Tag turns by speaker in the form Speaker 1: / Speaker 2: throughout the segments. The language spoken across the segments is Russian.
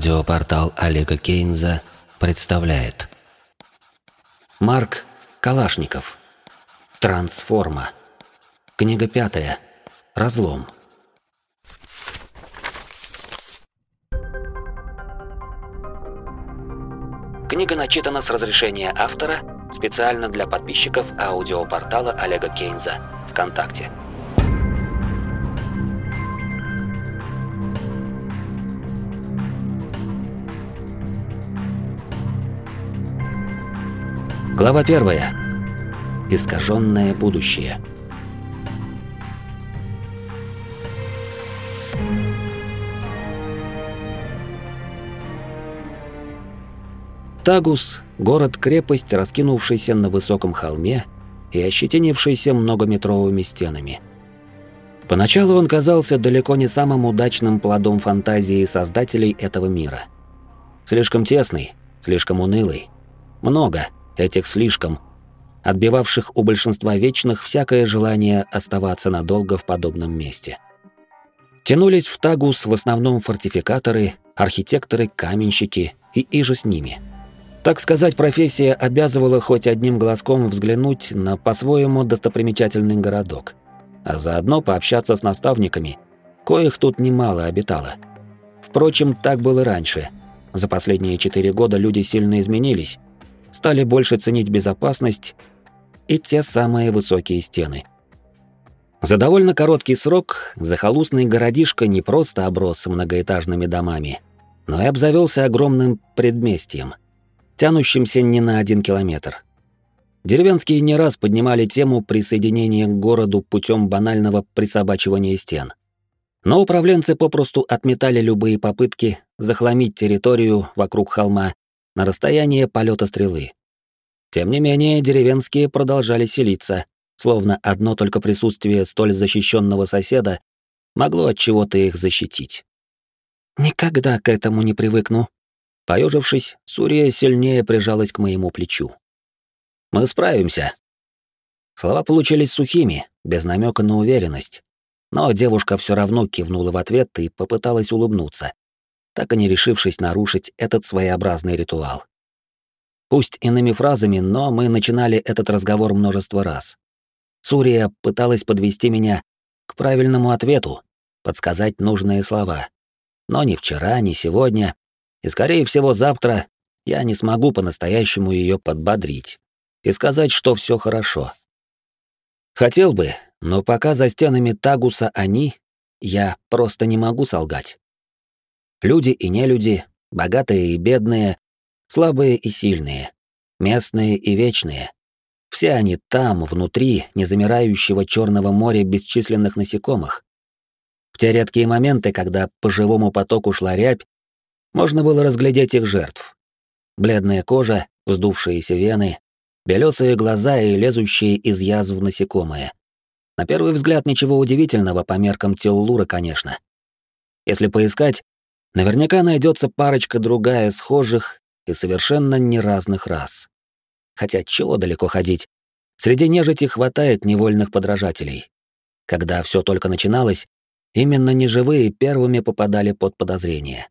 Speaker 1: Аудиопортал Олега Кейнза представляет. Марк Калашников. Трансформа Книга пятая. Разлом Книга начитана с разрешения автора специально для подписчиков аудиопортала Олега Кейнза ВКонтакте. Глава первая. Искаженное будущее. Тагус — город-крепость, раскинувшийся на высоком холме и ощетинившийся многометровыми стенами. Поначалу он казался далеко не самым удачным плодом фантазии создателей этого мира. Слишком тесный, слишком унылый. Много — этих слишком, отбивавших у большинства вечных всякое желание оставаться надолго в подобном месте. Тянулись в Тагус в основном фортификаторы, архитекторы, каменщики и иже с ними. Так сказать, профессия обязывала хоть одним глазком взглянуть на по-своему достопримечательный городок, а заодно пообщаться с наставниками, коих тут немало обитало. Впрочем, так было раньше. За последние четыре года люди сильно изменились, стали больше ценить безопасность и те самые высокие стены. За довольно короткий срок захолустный городишко не просто оброс многоэтажными домами, но и обзавелся огромным предместьем, тянущимся не на один километр. Деревенские не раз поднимали тему присоединения к городу путем банального присобачивания стен. Но управленцы попросту отметали любые попытки захламить территорию вокруг холма на расстояние полета стрелы. Тем не менее, деревенские продолжали селиться, словно одно только присутствие столь защищенного соседа могло от чего-то их защитить. Никогда к этому не привыкну. Поежившись, Сурия сильнее прижалась к моему плечу. Мы справимся. Слова получились сухими, без намека на уверенность. Но девушка все равно кивнула в ответ и попыталась улыбнуться, так и не решившись нарушить этот своеобразный ритуал. Пусть иными фразами, но мы начинали этот разговор множество раз. Сурия пыталась подвести меня к правильному ответу, подсказать нужные слова. Но ни вчера, ни сегодня, и, скорее всего, завтра я не смогу по-настоящему ее подбодрить и сказать, что все хорошо. Хотел бы, но пока за стенами Тагуса они, я просто не могу солгать. Люди и нелюди, богатые и бедные, слабые и сильные, местные и вечные. Все они там, внутри незамирающего черного моря бесчисленных насекомых. В те редкие моменты, когда по живому потоку шла рябь, можно было разглядеть их жертв. Бледная кожа, вздувшиеся вены, белесые глаза и лезущие из язв насекомые. На первый взгляд ничего удивительного по меркам Теллура, конечно. Если поискать, Наверняка найдется парочка другая схожих и совершенно не разных рас. Хотя чего далеко ходить? Среди нежити хватает невольных подражателей. Когда все только начиналось, именно неживые первыми попадали под подозрение.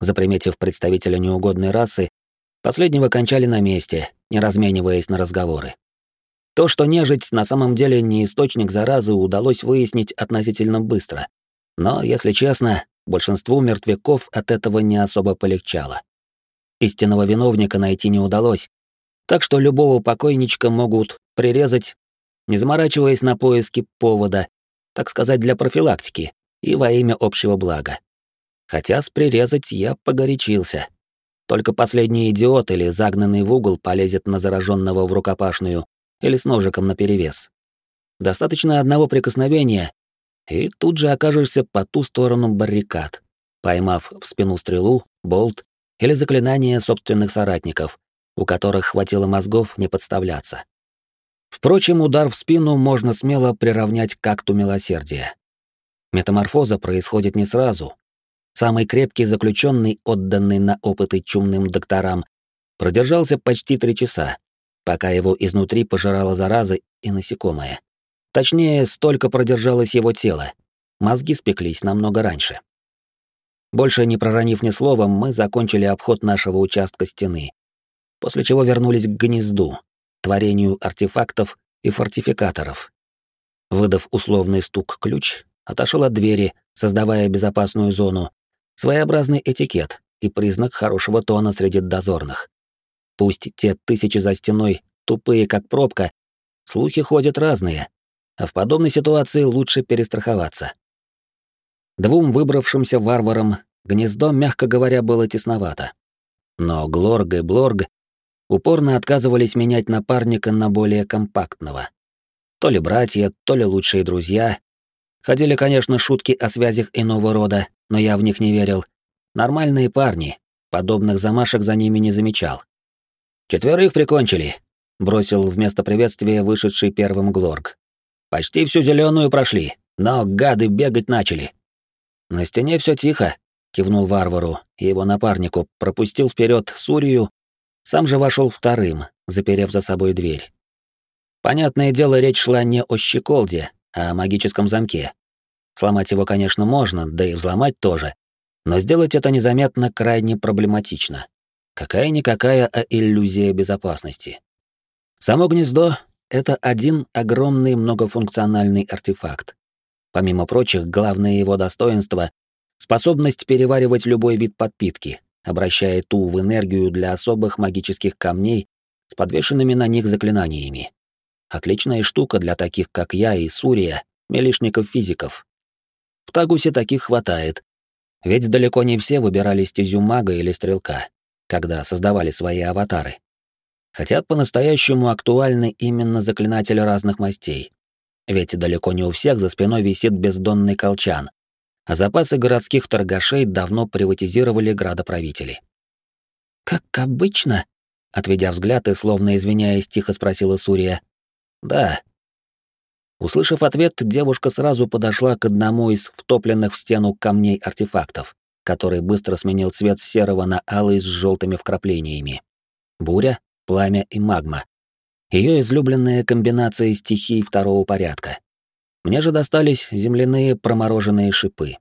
Speaker 1: Заприметив представителя неугодной расы, последнего кончали на месте, не размениваясь на разговоры. То, что нежить на самом деле не источник заразы, удалось выяснить относительно быстро. Но, если честно, большинству мертвяков от этого не особо полегчало. Истинного виновника найти не удалось, так что любого покойничка могут прирезать, не заморачиваясь на поиски повода, так сказать, для профилактики и во имя общего блага. Хотя с прирезать я погорячился. Только последний идиот или загнанный в угол полезет на зараженного в рукопашную или с ножиком наперевес. Достаточно одного прикосновения, и тут же окажешься по ту сторону баррикад, поймав в спину стрелу, болт или заклинание собственных соратников, у которых хватило мозгов не подставляться. Впрочем, удар в спину можно смело приравнять к акту милосердия. Метаморфоза происходит не сразу. Самый крепкий заключенный, отданный на опыты чумным докторам, продержался почти три часа, пока его изнутри пожирала зараза и насекомое. Точнее, столько продержалось его тело. Мозги спеклись намного раньше. Больше не проронив ни слова, мы закончили обход нашего участка стены, после чего вернулись к гнезду, творению артефактов и фортификаторов. Выдав условный стук-ключ, отошел от двери, создавая безопасную зону, своеобразный этикет и признак хорошего тона среди дозорных. Пусть те тысячи за стеной тупые, как пробка, слухи ходят разные, а в подобной ситуации лучше перестраховаться. Двум выбравшимся варварам гнездо, мягко говоря, было тесновато. Но Глорг и Блорг упорно отказывались менять напарника на более компактного. То ли братья, то ли лучшие друзья. Ходили, конечно, шутки о связях иного рода, но я в них не верил. Нормальные парни, подобных замашек за ними не замечал. «Четверых прикончили», — бросил вместо приветствия вышедший первым Глорг. «Почти всю зеленую прошли, но гады бегать начали. На стене все тихо, кивнул варвару и его напарнику, пропустил вперед Сурию, сам же вошел вторым, заперев за собой дверь. Понятное дело, речь шла не о щеколде, а о магическом замке. Сломать его, конечно, можно, да и взломать тоже, но сделать это незаметно крайне проблематично. Какая-никакая, а иллюзия безопасности. Само гнездо — это один огромный многофункциональный артефакт, Помимо прочих, главное его достоинство — способность переваривать любой вид подпитки, обращая ту в энергию для особых магических камней с подвешенными на них заклинаниями. Отличная штука для таких, как я и Сурия, мелишников-физиков. В Тагусе таких хватает, ведь далеко не все выбирали стезю мага или стрелка, когда создавали свои аватары. Хотя по-настоящему актуальны именно заклинатели разных мастей, ведь далеко не у всех за спиной висит бездонный колчан, а запасы городских торгашей давно приватизировали градоправители. «Как обычно?» — отведя взгляд и словно извиняясь, тихо спросила Сурия. «Да». Услышав ответ, девушка сразу подошла к одному из втопленных в стену камней артефактов, который быстро сменил цвет серого на алый с желтыми вкраплениями. Буря, пламя и магма, ее излюбленная комбинация стихий второго порядка. Мне же достались земляные промороженные шипы.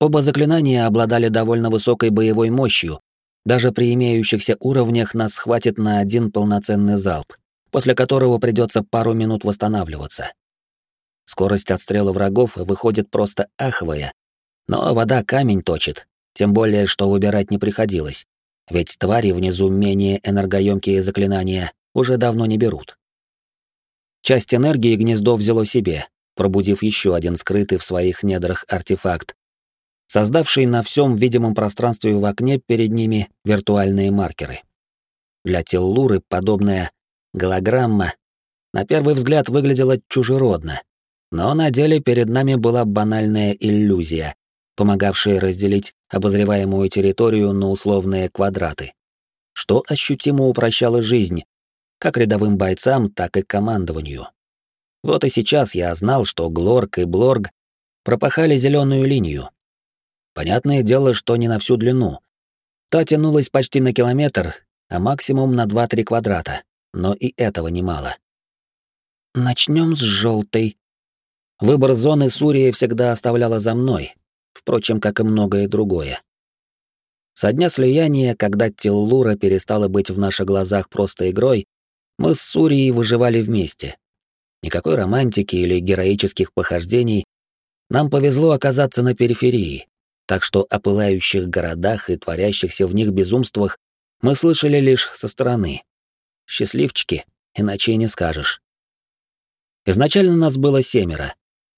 Speaker 1: Оба заклинания обладали довольно высокой боевой мощью. Даже при имеющихся уровнях нас хватит на один полноценный залп, после которого придется пару минут восстанавливаться. Скорость отстрела врагов выходит просто аховая, но вода камень точит, тем более, что выбирать не приходилось, ведь твари внизу менее энергоемкие заклинания уже давно не берут. Часть энергии гнездо взяло себе, пробудив еще один скрытый в своих недрах артефакт, создавший на всем видимом пространстве в окне перед ними виртуальные маркеры. Для Теллуры подобная голограмма на первый взгляд выглядела чужеродно, но на деле перед нами была банальная иллюзия, помогавшая разделить обозреваемую территорию на условные квадраты, что ощутимо упрощало жизнь, как рядовым бойцам, так и командованию. Вот и сейчас я знал, что Глорг и Блорг пропахали зеленую линию. Понятное дело, что не на всю длину. Та тянулась почти на километр, а максимум на 2-3 квадрата, но и этого немало. Начнем с желтой. Выбор зоны Сурия всегда оставляла за мной, впрочем, как и многое другое. Со дня слияния, когда Теллура перестала быть в наших глазах просто игрой, мы с Сурией выживали вместе. Никакой романтики или героических похождений. Нам повезло оказаться на периферии, так что о пылающих городах и творящихся в них безумствах мы слышали лишь со стороны. Счастливчики, иначе и не скажешь. Изначально нас было семеро.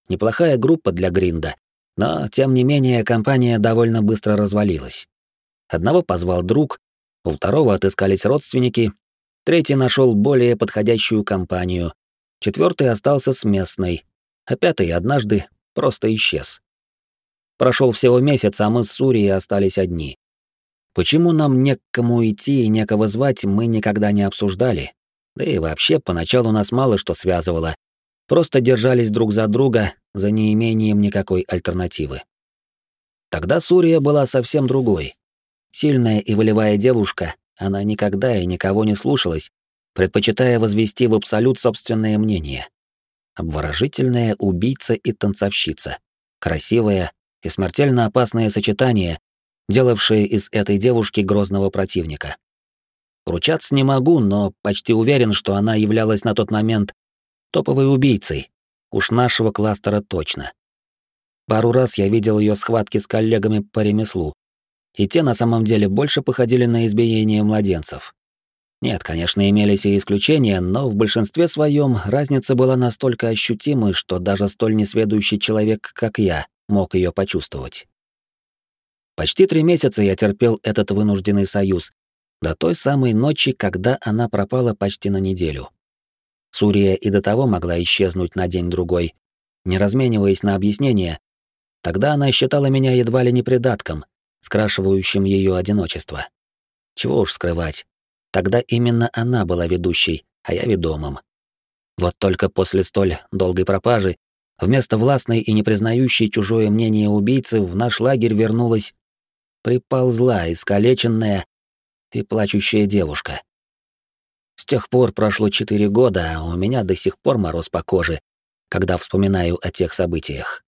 Speaker 1: Неплохая группа для Гринда, но, тем не менее, компания довольно быстро развалилась. Одного позвал друг, у второго отыскались родственники, Третий нашел более подходящую компанию, четвертый остался с местной, а пятый однажды просто исчез. Прошел всего месяц, а мы с Сурией остались одни. Почему нам не к кому идти и некого звать, мы никогда не обсуждали. Да и вообще, поначалу нас мало что связывало. Просто держались друг за друга за неимением никакой альтернативы. Тогда Сурия была совсем другой. Сильная и волевая девушка, она никогда и никого не слушалась, предпочитая возвести в абсолют собственное мнение. Обворожительная убийца и танцовщица. Красивая, и смертельно опасное сочетание, делавшее из этой девушки грозного противника. Ручаться не могу, но почти уверен, что она являлась на тот момент топовой убийцей, уж нашего кластера точно. Пару раз я видел ее схватки с коллегами по ремеслу, и те на самом деле больше походили на избиение младенцев. Нет, конечно, имелись и исключения, но в большинстве своем разница была настолько ощутимой, что даже столь несведущий человек, как я, мог ее почувствовать. Почти три месяца я терпел этот вынужденный союз, до той самой ночи, когда она пропала почти на неделю. Сурия и до того могла исчезнуть на день-другой, не размениваясь на объяснения. Тогда она считала меня едва ли не придатком, скрашивающим ее одиночество. Чего уж скрывать, Тогда именно она была ведущей, а я ведомым. Вот только после столь долгой пропажи, вместо властной и не признающей чужое мнение убийцы, в наш лагерь вернулась приползла искалеченная и плачущая девушка. С тех пор прошло четыре года, а у меня до сих пор мороз по коже, когда вспоминаю о тех событиях.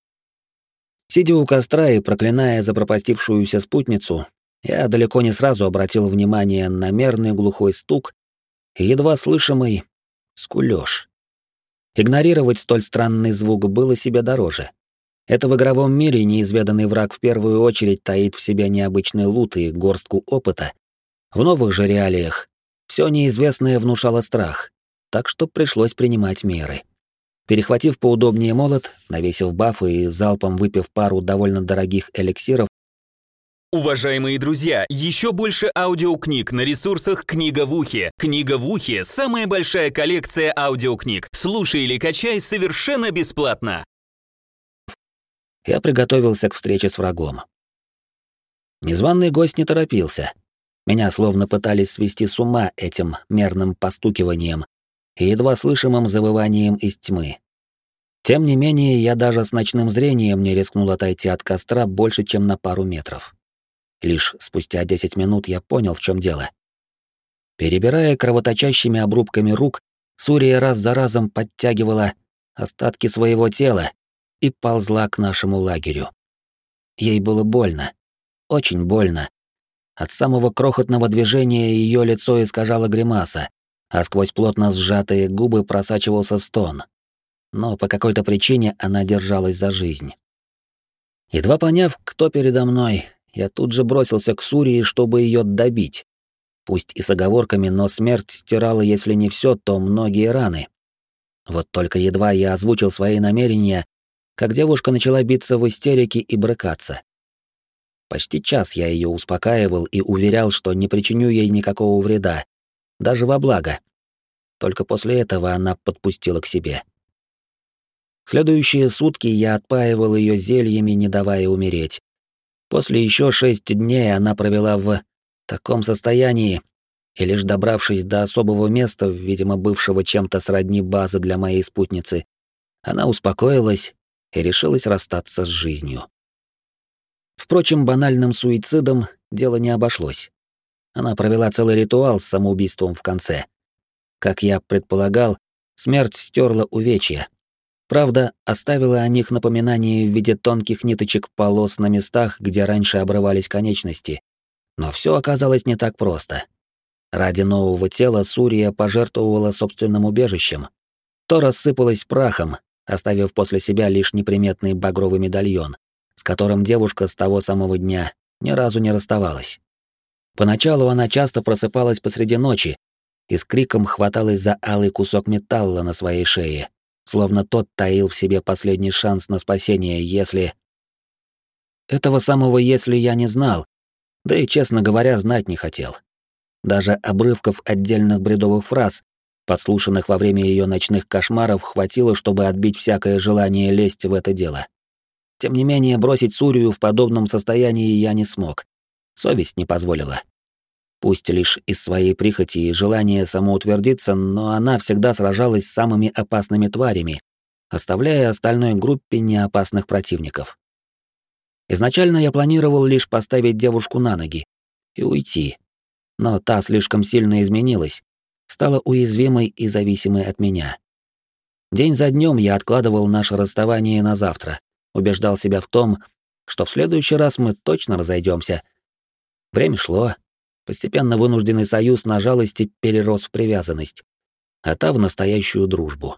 Speaker 1: Сидя у костра и проклиная запропастившуюся спутницу, я далеко не сразу обратил внимание на мерный глухой стук и едва слышимый скулёж. Игнорировать столь странный звук было себе дороже. Это в игровом мире неизведанный враг в первую очередь таит в себе необычный лут и горстку опыта. В новых же реалиях все неизвестное внушало страх, так что пришлось принимать меры. Перехватив поудобнее молот, навесив бафы и залпом выпив пару довольно дорогих эликсиров,
Speaker 2: Уважаемые друзья, еще больше аудиокниг на ресурсах «Книга в ухе». «Книга в ухе» — самая большая коллекция аудиокниг. Слушай или качай совершенно бесплатно.
Speaker 1: Я приготовился к встрече с врагом. Незваный гость не торопился. Меня словно пытались свести с ума этим мерным постукиванием и едва слышимым завыванием из тьмы. Тем не менее, я даже с ночным зрением не рискнул отойти от костра больше, чем на пару метров. Лишь спустя 10 минут я понял, в чем дело. Перебирая кровоточащими обрубками рук, Сурия раз за разом подтягивала остатки своего тела и ползла к нашему лагерю. Ей было больно, очень больно. От самого крохотного движения ее лицо искажало гримаса, а сквозь плотно сжатые губы просачивался стон. Но по какой-то причине она держалась за жизнь. Едва поняв, кто передо мной, я тут же бросился к Сурии, чтобы ее добить. Пусть и с оговорками, но смерть стирала, если не все, то многие раны. Вот только едва я озвучил свои намерения, как девушка начала биться в истерике и брыкаться. Почти час я ее успокаивал и уверял, что не причиню ей никакого вреда, даже во благо. Только после этого она подпустила к себе. Следующие сутки я отпаивал ее зельями, не давая умереть, После еще шесть дней она провела в таком состоянии, и лишь добравшись до особого места, видимо, бывшего чем-то сродни базы для моей спутницы, она успокоилась и решилась расстаться с жизнью. Впрочем, банальным суицидом дело не обошлось. Она провела целый ритуал с самоубийством в конце. Как я предполагал, смерть стерла увечья, Правда, оставила о них напоминание в виде тонких ниточек полос на местах, где раньше обрывались конечности. Но все оказалось не так просто. Ради нового тела Сурия пожертвовала собственным убежищем. То рассыпалась прахом, оставив после себя лишь неприметный багровый медальон, с которым девушка с того самого дня ни разу не расставалась. Поначалу она часто просыпалась посреди ночи и с криком хваталась за алый кусок металла на своей шее, словно тот таил в себе последний шанс на спасение, если... Этого самого «если» я не знал, да и, честно говоря, знать не хотел. Даже обрывков отдельных бредовых фраз, подслушанных во время ее ночных кошмаров, хватило, чтобы отбить всякое желание лезть в это дело. Тем не менее, бросить Сурию в подобном состоянии я не смог. Совесть не позволила. Пусть лишь из своей прихоти и желания самоутвердиться, но она всегда сражалась с самыми опасными тварями, оставляя остальной группе неопасных противников. Изначально я планировал лишь поставить девушку на ноги и уйти, но та слишком сильно изменилась, стала уязвимой и зависимой от меня. День за днем я откладывал наше расставание на завтра, убеждал себя в том, что в следующий раз мы точно разойдемся. Время шло. Постепенно вынужденный союз на жалости перерос в привязанность, а та в настоящую дружбу.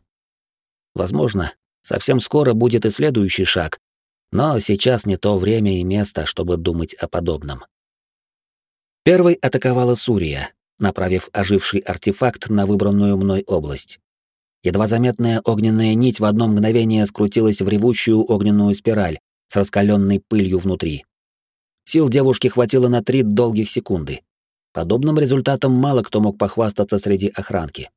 Speaker 1: Возможно, совсем скоро будет и следующий шаг, но сейчас не то время и место, чтобы думать о подобном. Первой атаковала Сурия, направив оживший артефакт на выбранную мной область. Едва заметная огненная нить в одно мгновение скрутилась в ревущую огненную спираль с раскаленной пылью внутри. Сил девушки хватило на три долгих секунды. Подобным результатом мало кто мог похвастаться среди охранки.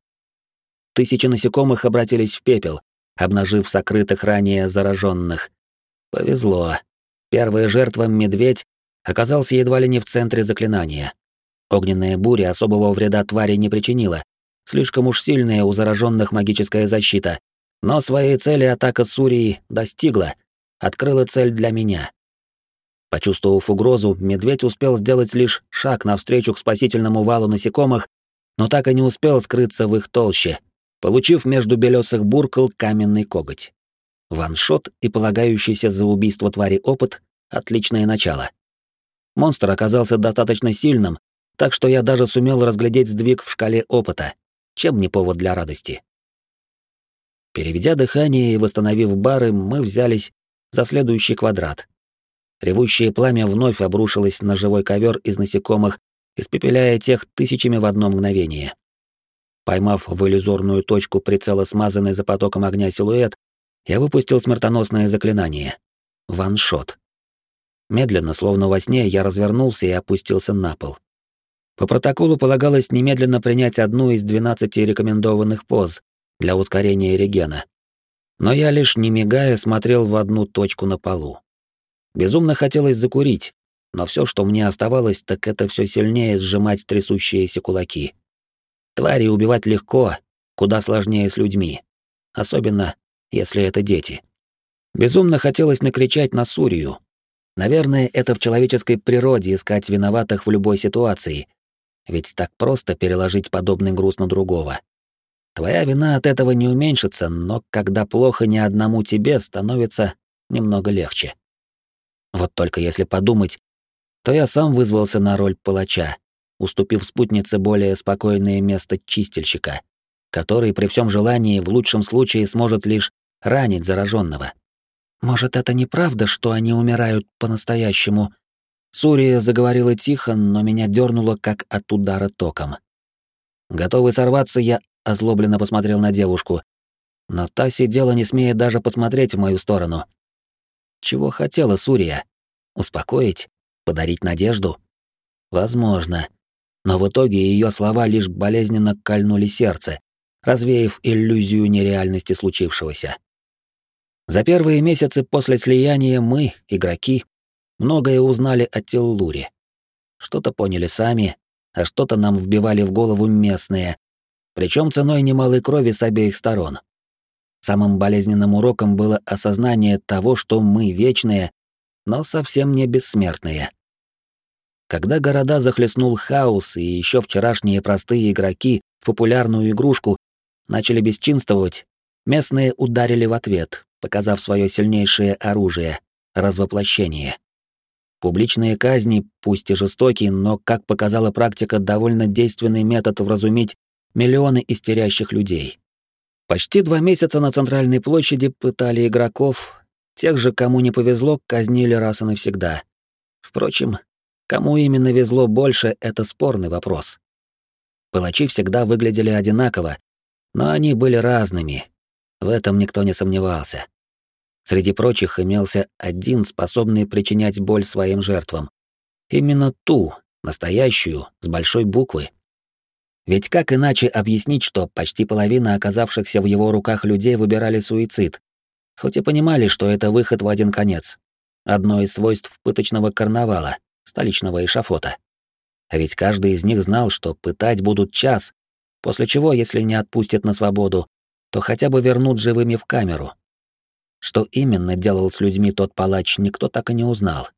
Speaker 1: Тысячи насекомых обратились в пепел, обнажив сокрытых ранее зараженных. Повезло. Первая жертва, медведь, оказался едва ли не в центре заклинания. Огненная буря особого вреда твари не причинила. Слишком уж сильная у зараженных магическая защита. Но своей цели атака Сурии достигла. Открыла цель для меня. Почувствовав угрозу, медведь успел сделать лишь шаг навстречу к спасительному валу насекомых, но так и не успел скрыться в их толще, получив между белесых буркал каменный коготь. Ваншот и полагающийся за убийство твари опыт — отличное начало. Монстр оказался достаточно сильным, так что я даже сумел разглядеть сдвиг в шкале опыта, чем не повод для радости. Переведя дыхание и восстановив бары, мы взялись за следующий квадрат. Ревущее пламя вновь обрушилось на живой ковер из насекомых, испепеляя тех тысячами в одно мгновение. Поймав в иллюзорную точку прицела смазанный за потоком огня силуэт, я выпустил смертоносное заклинание. Ваншот. Медленно, словно во сне, я развернулся и опустился на пол. По протоколу полагалось немедленно принять одну из 12 рекомендованных поз для ускорения регена. Но я лишь не мигая смотрел в одну точку на полу. Безумно хотелось закурить, но все, что мне оставалось, так это все сильнее сжимать трясущиеся кулаки. Твари убивать легко, куда сложнее с людьми. Особенно, если это дети. Безумно хотелось накричать на Сурию. Наверное, это в человеческой природе искать виноватых в любой ситуации, ведь так просто переложить подобный груз на другого. Твоя вина от этого не уменьшится, но когда плохо ни одному тебе, становится немного легче. Вот только если подумать, то я сам вызвался на роль палача, уступив спутнице более спокойное место чистильщика, который при всем желании в лучшем случае сможет лишь ранить зараженного. Может, это неправда, что они умирают по-настоящему, Сурия заговорила тихо, но меня дернуло как от удара током. Готовый сорваться, я озлобленно посмотрел на девушку, но та сидела, не смея даже посмотреть в мою сторону. Чего хотела Сурия? Успокоить? Подарить надежду? Возможно. Но в итоге ее слова лишь болезненно кольнули сердце, развеяв иллюзию нереальности случившегося. За первые месяцы после слияния мы, игроки, многое узнали о Теллуре. Что-то поняли сами, а что-то нам вбивали в голову местные, причем ценой немалой крови с обеих сторон. Самым болезненным уроком было осознание того, что мы вечные, но совсем не бессмертные. Когда города захлестнул хаос, и еще вчерашние простые игроки в популярную игрушку начали бесчинствовать, местные ударили в ответ, показав свое сильнейшее оружие — развоплощение. Публичные казни, пусть и жестокие, но, как показала практика, довольно действенный метод вразумить миллионы истерящих людей. Почти два месяца на центральной площади пытали игроков, тех же, кому не повезло, казнили раз и навсегда. Впрочем, кому именно везло больше, это спорный вопрос. Палачи всегда выглядели одинаково, но они были разными. В этом никто не сомневался. Среди прочих имелся один, способный причинять боль своим жертвам. Именно ту, настоящую, с большой буквы. Ведь как иначе объяснить, что почти половина оказавшихся в его руках людей выбирали суицид, хоть и понимали, что это выход в один конец. Одно из свойств пыточного карнавала, столичного эшафота. А ведь каждый из них знал, что пытать будут час, после чего, если не отпустят на свободу, то хотя бы вернут живыми в камеру, что именно делал с людьми тот палач, никто так и не узнал.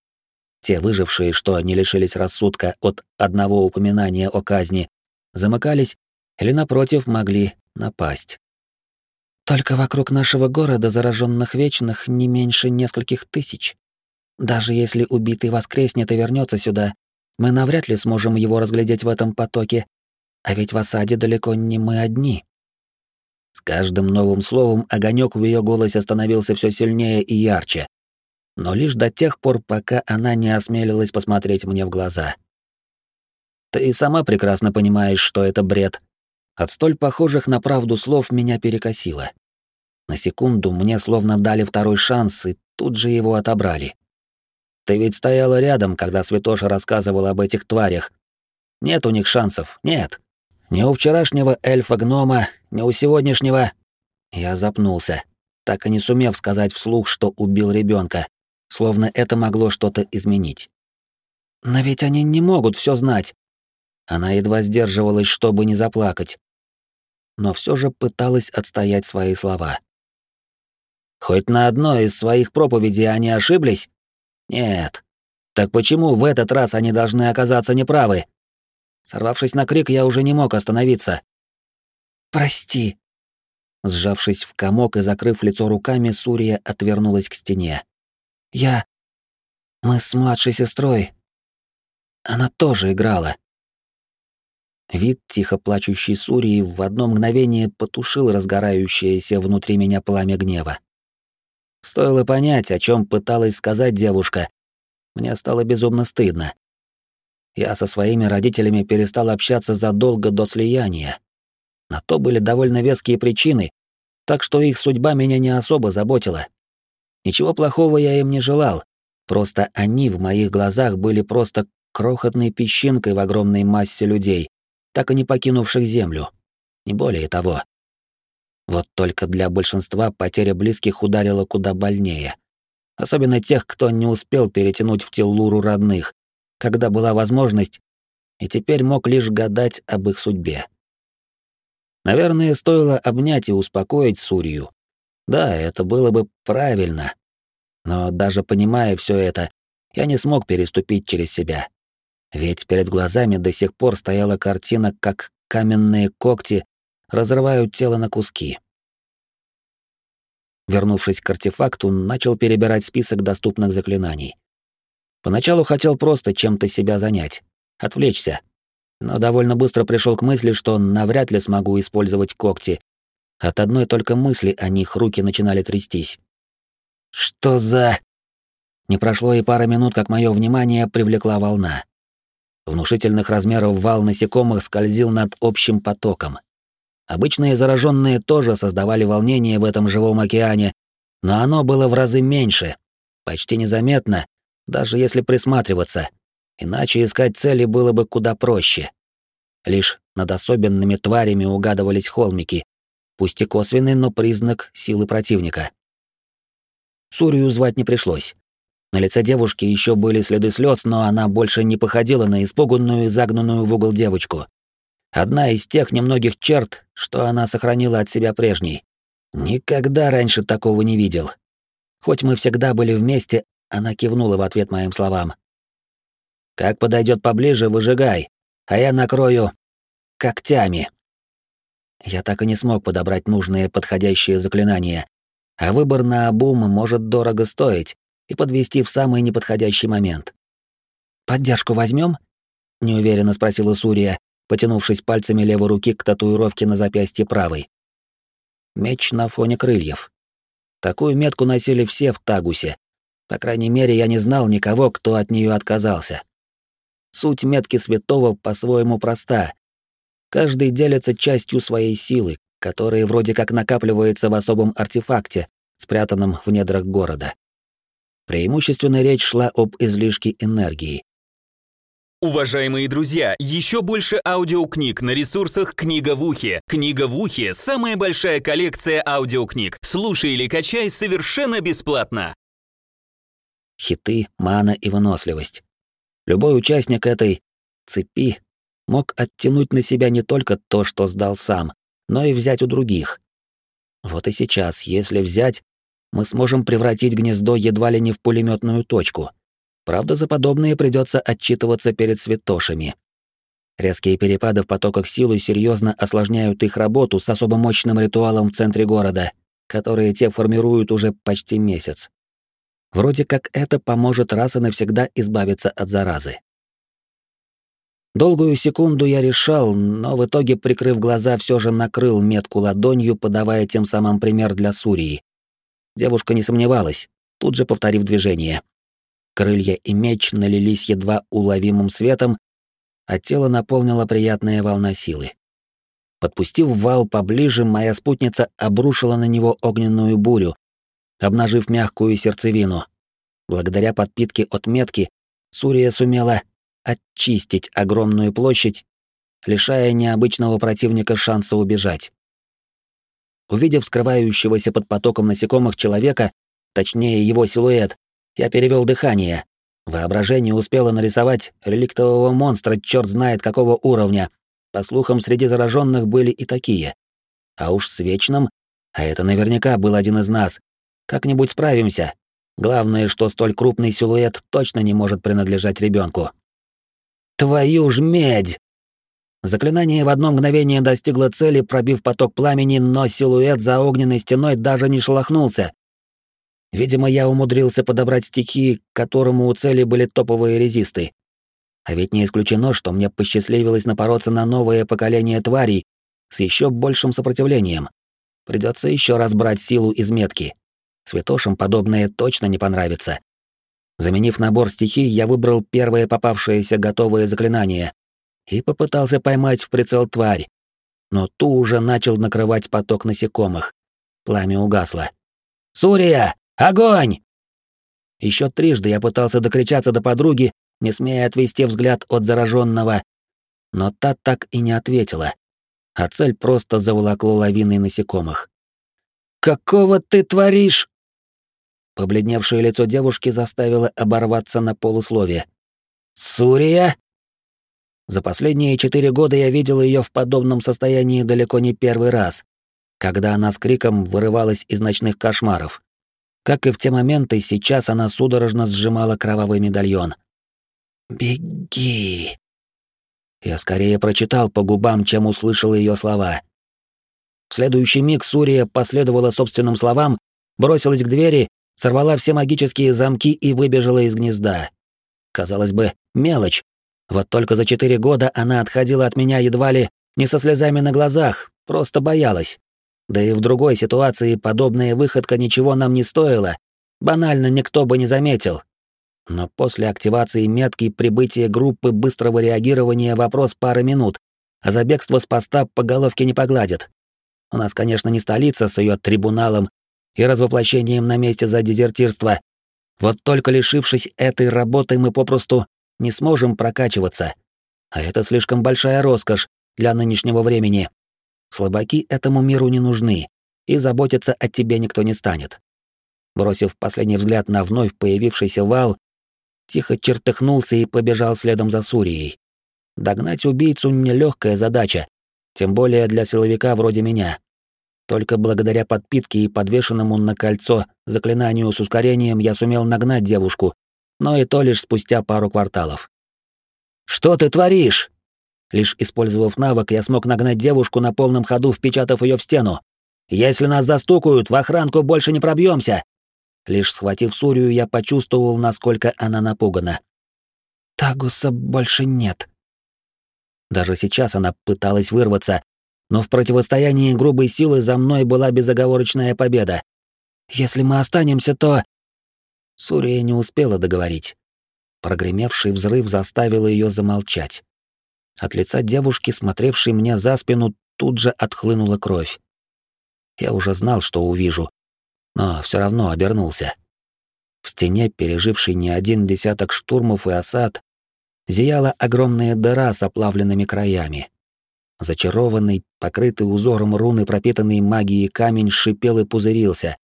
Speaker 1: Те выжившие, что не лишились рассудка от одного упоминания о казни, замыкались или, напротив, могли напасть. Только вокруг нашего города зараженных вечных не меньше нескольких тысяч. Даже если убитый воскреснет и вернется сюда, мы навряд ли сможем его разглядеть в этом потоке. А ведь в осаде далеко не мы одни. С каждым новым словом огонек в ее голосе становился все сильнее и ярче. Но лишь до тех пор, пока она не осмелилась посмотреть мне в глаза. Ты сама прекрасно понимаешь, что это бред. От столь похожих на правду слов меня перекосило. На секунду мне словно дали второй шанс и тут же его отобрали. Ты ведь стояла рядом, когда Святоша рассказывал об этих тварях. Нет у них шансов, нет. Ни у вчерашнего эльфа-гнома, ни у сегодняшнего... Я запнулся, так и не сумев сказать вслух, что убил ребенка, словно это могло что-то изменить. Но ведь они не могут все знать. Она едва сдерживалась, чтобы не заплакать. Но все же пыталась отстоять свои слова. Хоть на одной из своих проповедей они ошиблись? Нет. Так почему в этот раз они должны оказаться неправы? Сорвавшись на крик, я уже не мог остановиться. «Прости». Сжавшись в комок и закрыв лицо руками, Сурия отвернулась к стене. «Я... Мы с младшей сестрой... Она тоже играла». Вид тихо плачущей Сурии в одно мгновение потушил разгорающееся внутри меня пламя гнева. Стоило понять, о чем пыталась сказать девушка. Мне стало безумно стыдно. Я со своими родителями перестал общаться задолго до слияния. На то были довольно веские причины, так что их судьба меня не особо заботила. Ничего плохого я им не желал, просто они в моих глазах были просто крохотной песчинкой в огромной массе людей, так и не покинувших Землю. Не более того. Вот только для большинства потеря близких ударила куда больнее. Особенно тех, кто не успел перетянуть в Теллуру родных, когда была возможность, и теперь мог лишь гадать об их судьбе. Наверное, стоило обнять и успокоить Сурью. Да, это было бы правильно. Но даже понимая все это, я не смог переступить через себя. Ведь перед глазами до сих пор стояла картина, как каменные когти разрывают тело на куски. Вернувшись к артефакту, начал перебирать список доступных заклинаний. Поначалу хотел просто чем-то себя занять, отвлечься, но довольно быстро пришел к мысли, что навряд ли смогу использовать когти. От одной только мысли о них руки начинали трястись. «Что за...» Не прошло и пара минут, как мое внимание привлекла волна. Внушительных размеров вал насекомых скользил над общим потоком. Обычные зараженные тоже создавали волнение в этом живом океане, но оно было в разы меньше, почти незаметно, даже если присматриваться, иначе искать цели было бы куда проще. Лишь над особенными тварями угадывались холмики, пусть и косвенный, но признак силы противника. Сурию звать не пришлось. На лице девушки еще были следы слез, но она больше не походила на испуганную и загнанную в угол девочку. Одна из тех немногих черт, что она сохранила от себя прежней. Никогда раньше такого не видел. Хоть мы всегда были вместе, она кивнула в ответ моим словам. Как подойдет поближе, выжигай, а я накрою когтями. Я так и не смог подобрать нужные подходящие заклинания, а выбор на обум может дорого стоить и подвести в самый неподходящий момент. Поддержку возьмем? неуверенно спросила Сурия, потянувшись пальцами левой руки к татуировке на запястье правой. Меч на фоне крыльев. Такую метку носили все в Тагусе. По крайней мере, я не знал никого, кто от нее отказался. Суть метки святого по-своему проста. Каждый делится частью своей силы, которая вроде как накапливается в особом артефакте, спрятанном в недрах города. Преимущественно речь шла об излишке энергии,
Speaker 2: Уважаемые друзья, еще больше аудиокниг на ресурсах «Книга в ухе». «Книга в ухе» — самая большая коллекция аудиокниг. Слушай или качай совершенно бесплатно.
Speaker 1: Хиты, мана и выносливость. Любой участник этой цепи мог оттянуть на себя не только то, что сдал сам, но и взять у других. Вот и сейчас, если взять, мы сможем превратить гнездо едва ли не в пулеметную точку — Правда, за подобное придется отчитываться перед святошами. Резкие перепады в потоках силы серьезно осложняют их работу с особо мощным ритуалом в центре города, которые те формируют уже почти месяц. Вроде как это поможет раз и навсегда избавиться от заразы. Долгую секунду я решал, но в итоге, прикрыв глаза, все же накрыл метку ладонью, подавая тем самым пример для Сурии. Девушка не сомневалась, тут же повторив движение. Крылья и меч налились едва уловимым светом, а тело наполнила приятная волна силы. Подпустив вал поближе, моя спутница обрушила на него огненную бурю, обнажив мягкую сердцевину. Благодаря подпитке от метки, Сурия сумела очистить огромную площадь, лишая необычного противника шанса убежать. Увидев скрывающегося под потоком насекомых человека, точнее его силуэт, я перевел дыхание. Воображение успело нарисовать реликтового монстра, черт знает какого уровня. По слухам, среди зараженных были и такие. А уж с Вечным, а это наверняка был один из нас, как-нибудь справимся. Главное, что столь крупный силуэт точно не может принадлежать ребенку. Твою ж медь! Заклинание в одно мгновение достигло цели, пробив поток пламени, но силуэт за огненной стеной даже не шелохнулся. Видимо, я умудрился подобрать стихии, к которому у цели были топовые резисты. А ведь не исключено, что мне посчастливилось напороться на новое поколение тварей с еще большим сопротивлением. Придется еще раз брать силу из метки. Святошам подобное точно не понравится. Заменив набор стихий, я выбрал первое попавшееся готовое заклинание и попытался поймать в прицел тварь. Но ту уже начал накрывать поток насекомых. Пламя угасло. «Сурия! Огонь!» Еще трижды я пытался докричаться до подруги, не смея отвести взгляд от зараженного, но та так и не ответила, а цель просто заволокло лавиной насекомых. «Какого ты творишь?» Побледневшее лицо девушки заставило оборваться на полусловие. «Сурия?» За последние четыре года я видел ее в подобном состоянии далеко не первый раз, когда она с криком вырывалась из ночных кошмаров. Как и в те моменты, сейчас она судорожно сжимала кровавый медальон. «Беги!» Я скорее прочитал по губам, чем услышал ее слова. В следующий миг Сурия последовала собственным словам, бросилась к двери сорвала все магические замки и выбежала из гнезда. Казалось бы, мелочь. Вот только за четыре года она отходила от меня едва ли не со слезами на глазах, просто боялась. Да и в другой ситуации подобная выходка ничего нам не стоила. Банально никто бы не заметил. Но после активации метки прибытия группы быстрого реагирования вопрос пары минут, а за бегство с поста по головке не погладят. У нас, конечно, не столица с ее трибуналом и развоплощением на месте за дезертирство. Вот только лишившись этой работы, мы попросту не сможем прокачиваться. А это слишком большая роскошь для нынешнего времени. Слабаки этому миру не нужны, и заботиться о тебе никто не станет. Бросив последний взгляд на вновь появившийся вал, тихо чертыхнулся и побежал следом за Сурией. Догнать убийцу — нелегкая задача, тем более для силовика вроде меня. Только благодаря подпитке и подвешенному на кольцо заклинанию с ускорением я сумел нагнать девушку, но и то лишь спустя пару кварталов. «Что ты творишь?» Лишь использовав навык, я смог нагнать девушку на полном ходу, впечатав ее в стену. «Если нас застукают, в охранку больше не пробьемся!» Лишь схватив Сурию, я почувствовал, насколько она напугана. «Тагуса больше нет». Даже сейчас она пыталась вырваться, но в противостоянии грубой силы за мной была безоговорочная победа. Если мы останемся, то... Сурия не успела договорить. Прогремевший взрыв заставил ее замолчать. От лица девушки, смотревшей мне за спину, тут же отхлынула кровь. Я уже знал, что увижу, но все равно обернулся. В стене, пережившей не один десяток штурмов и осад, зияла огромная дыра с оплавленными краями. Зачарованный, покрытый узором руны, пропитанный магией камень шипел и пузырился,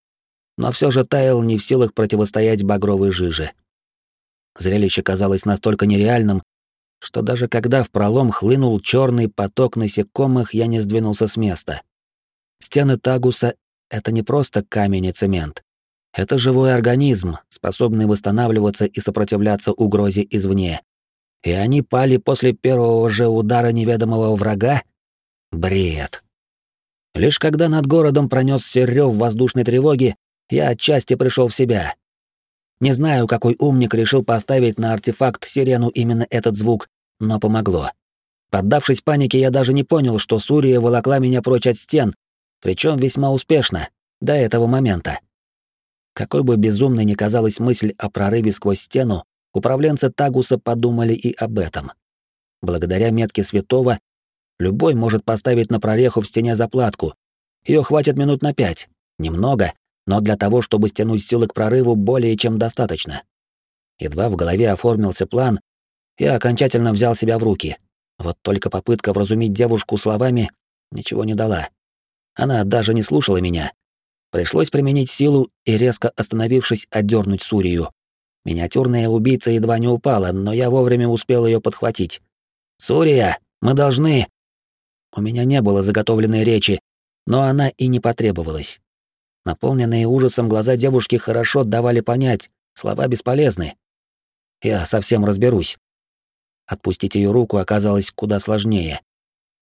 Speaker 1: но все же таял не в силах противостоять багровой жиже. Зрелище казалось настолько нереальным, что даже когда в пролом хлынул черный поток насекомых, я не сдвинулся с места. Стены Тагуса — это не просто камень и цемент. Это живой организм, способный восстанавливаться и сопротивляться угрозе извне и они пали после первого же удара неведомого врага? Бред. Лишь когда над городом пронесся рев воздушной тревоги, я отчасти пришел в себя. Не знаю, какой умник решил поставить на артефакт сирену именно этот звук, но помогло. Поддавшись панике, я даже не понял, что Сурия волокла меня прочь от стен, причем весьма успешно, до этого момента. Какой бы безумной ни казалась мысль о прорыве сквозь стену, управленцы Тагуса подумали и об этом. Благодаря метке святого, любой может поставить на прореху в стене заплатку. Ее хватит минут на пять. Немного, но для того, чтобы стянуть силы к прорыву, более чем достаточно. Едва в голове оформился план, я окончательно взял себя в руки. Вот только попытка вразумить девушку словами ничего не дала. Она даже не слушала меня. Пришлось применить силу и, резко остановившись, отдернуть Сурию. Миниатюрная убийца едва не упала, но я вовремя успел ее подхватить. «Сурия, мы должны...» У меня не было заготовленной речи, но она и не потребовалась. Наполненные ужасом глаза девушки хорошо давали понять, слова бесполезны. Я совсем разберусь. Отпустить ее руку оказалось куда сложнее.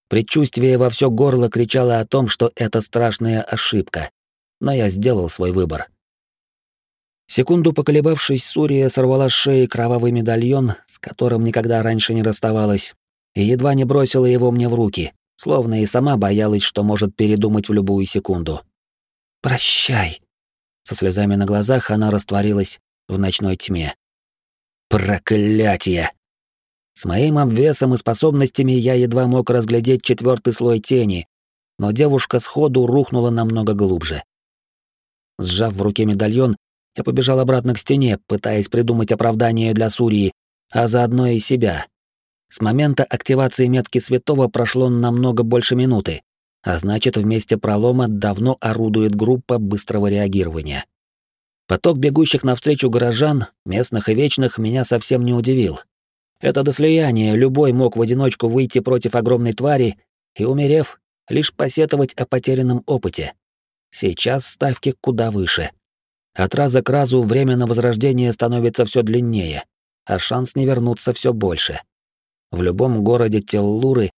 Speaker 1: Предчувствие во все горло кричало о том, что это страшная ошибка. Но я сделал свой выбор. Секунду поколебавшись, Сурия сорвала с шеи кровавый медальон, с которым никогда раньше не расставалась, и едва не бросила его мне в руки, словно и сама боялась, что может передумать в любую секунду. Прощай. Со слезами на глазах она растворилась в ночной тьме. Проклятие! С моим обвесом и способностями я едва мог разглядеть четвертый слой тени, но девушка сходу рухнула намного глубже. Сжав в руке медальон, я побежал обратно к стене, пытаясь придумать оправдание для Сурии, а заодно и себя. С момента активации метки святого прошло намного больше минуты, а значит, в месте пролома давно орудует группа быстрого реагирования. Поток бегущих навстречу горожан, местных и вечных, меня совсем не удивил. Это до слияния любой мог в одиночку выйти против огромной твари и, умерев, лишь посетовать о потерянном опыте. Сейчас ставки куда выше. От раза к разу время на возрождение становится все длиннее, а шанс не вернуться все больше. В любом городе Теллуры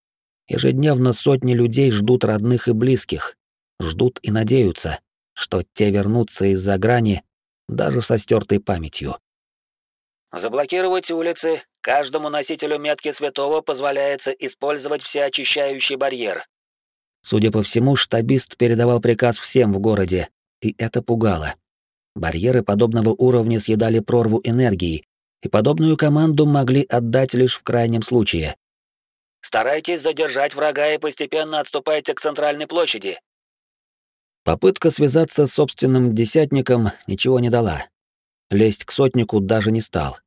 Speaker 1: Ежедневно сотни людей ждут родных и близких, ждут и надеются, что те вернутся из-за грани, даже со стертой памятью.
Speaker 3: Заблокировать улицы. Каждому носителю метки святого позволяется использовать всеочищающий барьер.
Speaker 1: Судя по всему, штабист передавал приказ всем в городе, и это пугало. Барьеры подобного уровня съедали прорву энергии, и подобную команду могли отдать лишь в крайнем случае.
Speaker 3: Старайтесь задержать врага и постепенно отступайте к центральной площади.
Speaker 1: Попытка связаться с собственным десятником ничего не дала. Лезть к сотнику даже не стал.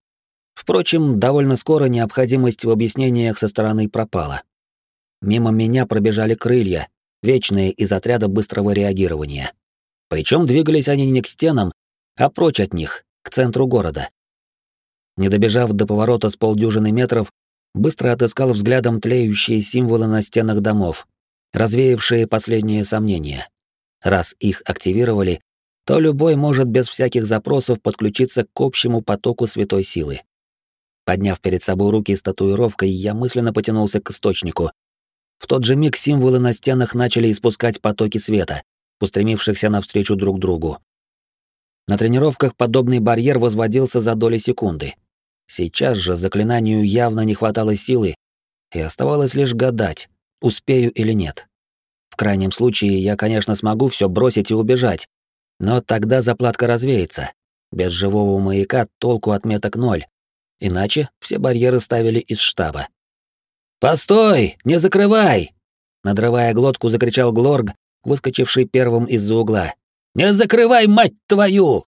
Speaker 1: Впрочем, довольно скоро необходимость в объяснениях со стороны пропала. Мимо меня пробежали крылья, вечные из отряда быстрого реагирования. Причем двигались они не к стенам, а прочь от них, к центру города. Не добежав до поворота с полдюжины метров, быстро отыскал взглядом тлеющие символы на стенах домов, развеявшие последние сомнения. Раз их активировали, то любой может без всяких запросов подключиться к общему потоку святой силы. Подняв перед собой руки с татуировкой, я мысленно потянулся к источнику. В тот же миг символы на стенах начали испускать потоки света, устремившихся навстречу друг другу. На тренировках подобный барьер возводился за доли секунды. Сейчас же заклинанию явно не хватало силы, и оставалось лишь гадать, успею или нет. В крайнем случае я, конечно, смогу все бросить и убежать, но тогда заплатка развеется. Без живого маяка толку от меток ноль. Иначе все барьеры ставили из штаба. «Постой! Не закрывай!» Надрывая глотку, закричал Глорг, выскочивший первым из-за угла. «Не закрывай, мать твою!»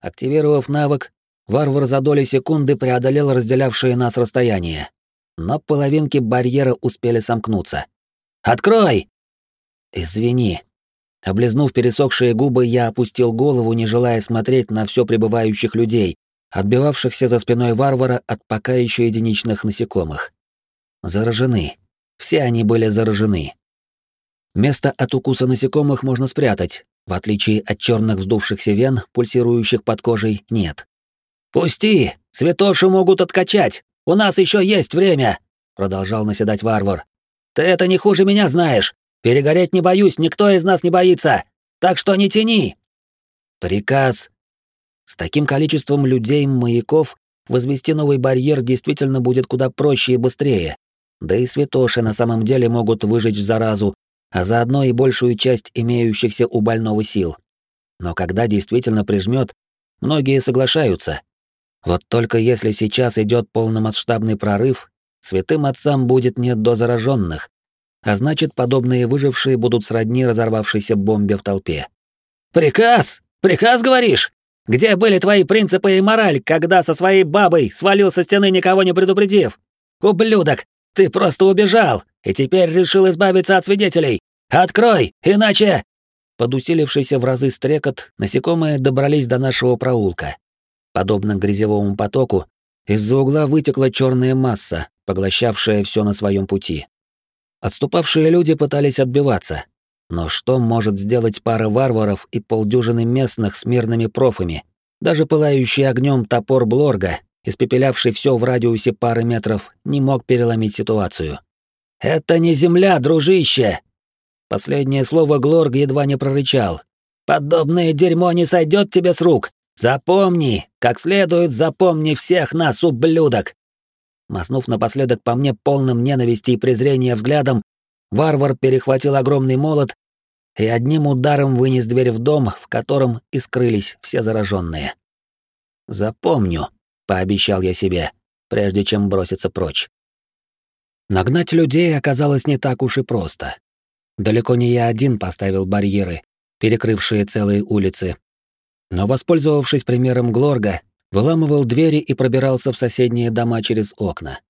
Speaker 1: Активировав навык, Варвар за доли секунды преодолел разделявшее нас расстояние. Но половинки барьера успели сомкнуться. «Открой!» «Извини». Облизнув пересохшие губы, я опустил голову, не желая смотреть на все прибывающих людей, отбивавшихся за спиной варвара от пока еще единичных насекомых. Заражены. Все они были заражены. Место от укуса насекомых можно спрятать, в отличие от черных вздувшихся вен, пульсирующих под кожей, нет. «Пусти! Святошу могут откачать! У нас еще есть время!» — продолжал наседать варвар. «Ты это не хуже меня знаешь! Перегореть не боюсь, никто из нас не боится! Так что не тяни!» «Приказ!» С таким количеством людей, маяков, возвести новый барьер действительно будет куда проще и быстрее. Да и святоши на самом деле могут выжечь заразу, а заодно и большую часть имеющихся у больного сил. Но когда действительно прижмет, многие соглашаются. Вот только если сейчас идет полномасштабный прорыв, святым отцам будет нет до зараженных, а значит, подобные выжившие будут сродни разорвавшейся бомбе в толпе. «Приказ! Приказ, говоришь? Где были твои принципы и мораль, когда со своей бабой свалил со стены, никого не предупредив? Ублюдок! Ты просто убежал, и теперь решил избавиться от свидетелей! Открой, иначе...» Под усилившийся в разы стрекот насекомые добрались до нашего проулка. Подобно грязевому потоку, из-за угла вытекла черная масса, поглощавшая все на своем пути. Отступавшие люди пытались отбиваться. Но что может сделать пара варваров и полдюжины местных с мирными профами? Даже пылающий огнем топор Блорга, испепелявший все в радиусе пары метров, не мог переломить ситуацию. «Это не земля, дружище!» Последнее слово Глорг едва не прорычал. «Подобное дерьмо не сойдет тебе с рук! Запомни, как следует запомни всех нас, ублюдок!» Мазнув напоследок по мне полным ненависти и презрения взглядом, варвар перехватил огромный молот и одним ударом вынес дверь в дом, в котором и скрылись все зараженные. «Запомню», — пообещал я себе, прежде чем броситься прочь. Нагнать людей оказалось не так уж и просто. Далеко не я один поставил барьеры, перекрывшие целые улицы. Но, воспользовавшись примером Глорга, выламывал двери и пробирался в соседние дома через окна.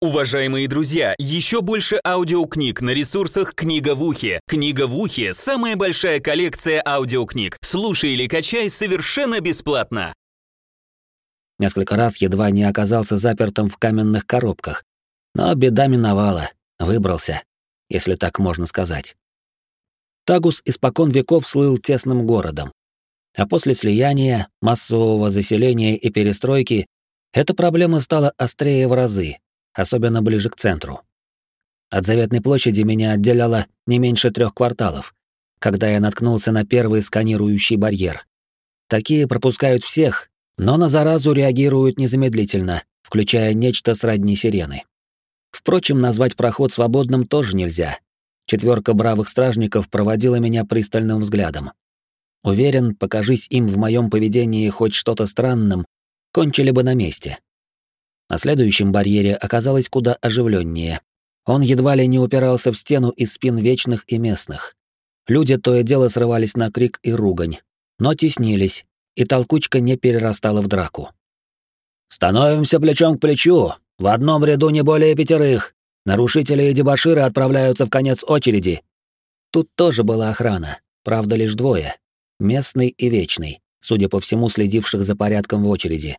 Speaker 2: Уважаемые друзья, еще больше аудиокниг на ресурсах «Книга в ухе». «Книга в ухе» — самая большая коллекция аудиокниг. Слушай или качай совершенно бесплатно.
Speaker 1: Несколько раз едва не оказался запертым в каменных коробках. Но беда миновала, выбрался, если так можно сказать. Тагус испокон веков слыл тесным городом. А после слияния, массового заселения и перестройки эта проблема стала острее в разы, особенно ближе к центру. От Заветной площади меня отделяло не меньше трех кварталов, когда я наткнулся на первый сканирующий барьер. Такие пропускают всех, но на заразу реагируют незамедлительно, включая нечто сродни сирены. Впрочем, назвать проход свободным тоже нельзя. Четверка бравых стражников проводила меня пристальным взглядом. Уверен, покажись им в моем поведении хоть что-то странным, кончили бы на месте. На следующем барьере оказалось куда оживленнее. Он едва ли не упирался в стену из спин вечных и местных. Люди то и дело срывались на крик и ругань, но теснились, и толкучка не перерастала в драку. «Становимся плечом к плечу! В одном ряду не более пятерых! Нарушители и дебоширы отправляются в конец очереди!» Тут тоже была охрана, правда, лишь двое местный и вечный, судя по всему, следивших за порядком в очереди.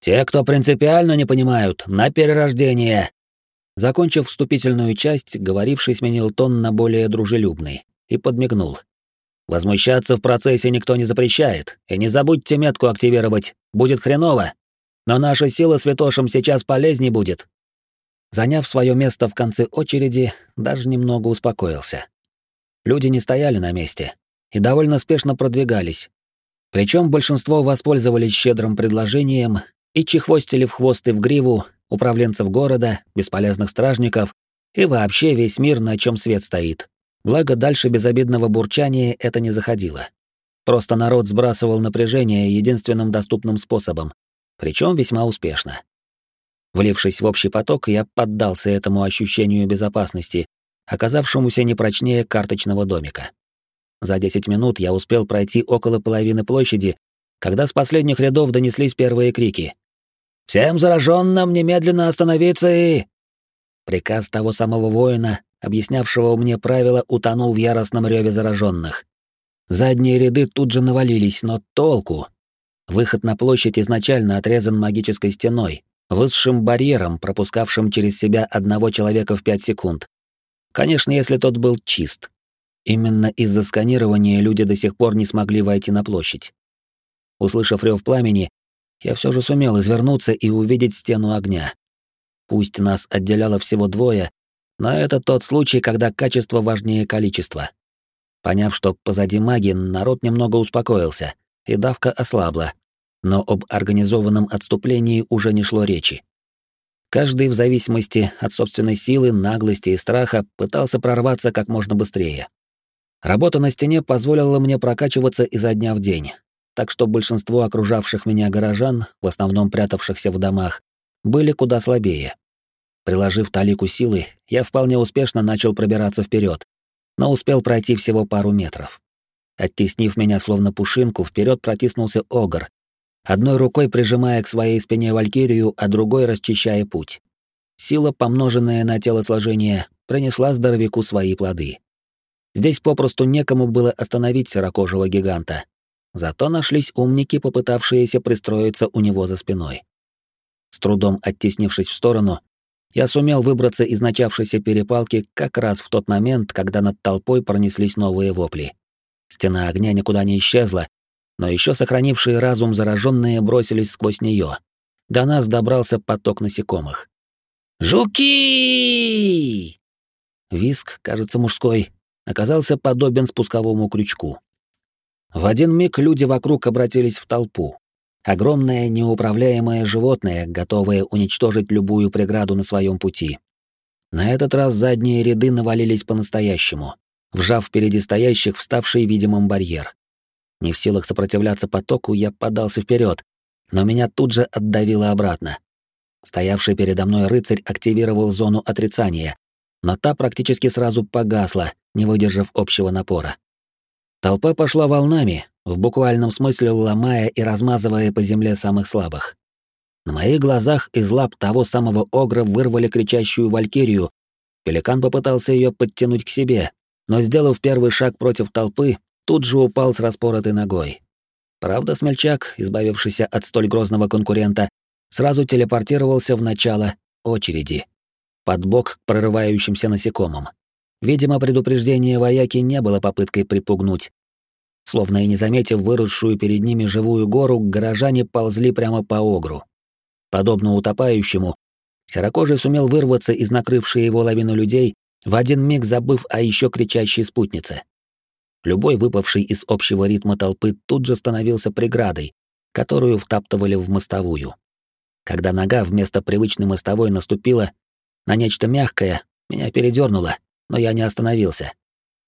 Speaker 1: «Те, кто принципиально не понимают, на перерождение!» Закончив вступительную часть, говоривший сменил тон на более дружелюбный и подмигнул. «Возмущаться в процессе никто не запрещает, и не забудьте метку активировать, будет хреново. Но наша сила святошам сейчас полезней будет». Заняв свое место в конце очереди, даже немного успокоился. Люди не стояли на месте, и довольно спешно продвигались. Причем большинство воспользовались щедрым предложением и чехвостили в хвост и в гриву управленцев города, бесполезных стражников и вообще весь мир, на чем свет стоит. Благо, дальше безобидного бурчания это не заходило. Просто народ сбрасывал напряжение единственным доступным способом, причем весьма успешно. Влившись в общий поток, я поддался этому ощущению безопасности, оказавшемуся не прочнее карточного домика. За 10 минут я успел пройти около половины площади, когда с последних рядов донеслись первые крики. «Всем зараженным немедленно остановиться и...» Приказ того самого воина, объяснявшего мне правила, утонул в яростном реве зараженных. Задние ряды тут же навалились, но толку. Выход на площадь изначально отрезан магической стеной, высшим барьером, пропускавшим через себя одного человека в пять секунд. Конечно, если тот был чист. Именно из-за сканирования люди до сих пор не смогли войти на площадь. Услышав рев пламени, я все же сумел извернуться и увидеть стену огня. Пусть нас отделяло всего двое, но это тот случай, когда качество важнее количества. Поняв, что позади маги, народ немного успокоился, и давка ослабла, но об организованном отступлении уже не шло речи. Каждый в зависимости от собственной силы, наглости и страха пытался прорваться как можно быстрее. Работа на стене позволила мне прокачиваться изо дня в день, так что большинство окружавших меня горожан, в основном прятавшихся в домах, были куда слабее. Приложив талику силы, я вполне успешно начал пробираться вперед, но успел пройти всего пару метров. Оттеснив меня словно пушинку, вперед протиснулся Огр, одной рукой прижимая к своей спине Валькирию, а другой расчищая путь. Сила, помноженная на телосложение, принесла здоровяку свои плоды. Здесь попросту некому было остановить серокожего гиганта. Зато нашлись умники, попытавшиеся пристроиться у него за спиной. С трудом оттеснившись в сторону, я сумел выбраться из начавшейся перепалки как раз в тот момент, когда над толпой пронеслись новые вопли. Стена огня никуда не исчезла, но еще сохранившие разум зараженные бросились сквозь нее. До нас добрался поток насекомых. «Жуки!» Виск, кажется, мужской, оказался подобен спусковому крючку. В один миг люди вокруг обратились в толпу. Огромное неуправляемое животное, готовое уничтожить любую преграду на своем пути. На этот раз задние ряды навалились по-настоящему, вжав впереди стоящих вставший видимым барьер. Не в силах сопротивляться потоку, я подался вперед, но меня тут же отдавило обратно. Стоявший передо мной рыцарь активировал зону отрицания, но та практически сразу погасла, не выдержав общего напора. Толпа пошла волнами, в буквальном смысле ломая и размазывая по земле самых слабых. На моих глазах из лап того самого огра вырвали кричащую валькирию. Пеликан попытался ее подтянуть к себе, но, сделав первый шаг против толпы, тут же упал с распоротой ногой. Правда, смельчак, избавившийся от столь грозного конкурента, сразу телепортировался в начало очереди, под бок к прорывающимся насекомым. Видимо, предупреждение вояки не было попыткой припугнуть. Словно и не заметив выросшую перед ними живую гору, горожане ползли прямо по огру. Подобно утопающему, Серокожий сумел вырваться из накрывшей его лавину людей, в один миг забыв о еще кричащей спутнице. Любой выпавший из общего ритма толпы тут же становился преградой, которую втаптывали в мостовую. Когда нога вместо привычной мостовой наступила на нечто мягкое, меня передернуло, но я не остановился.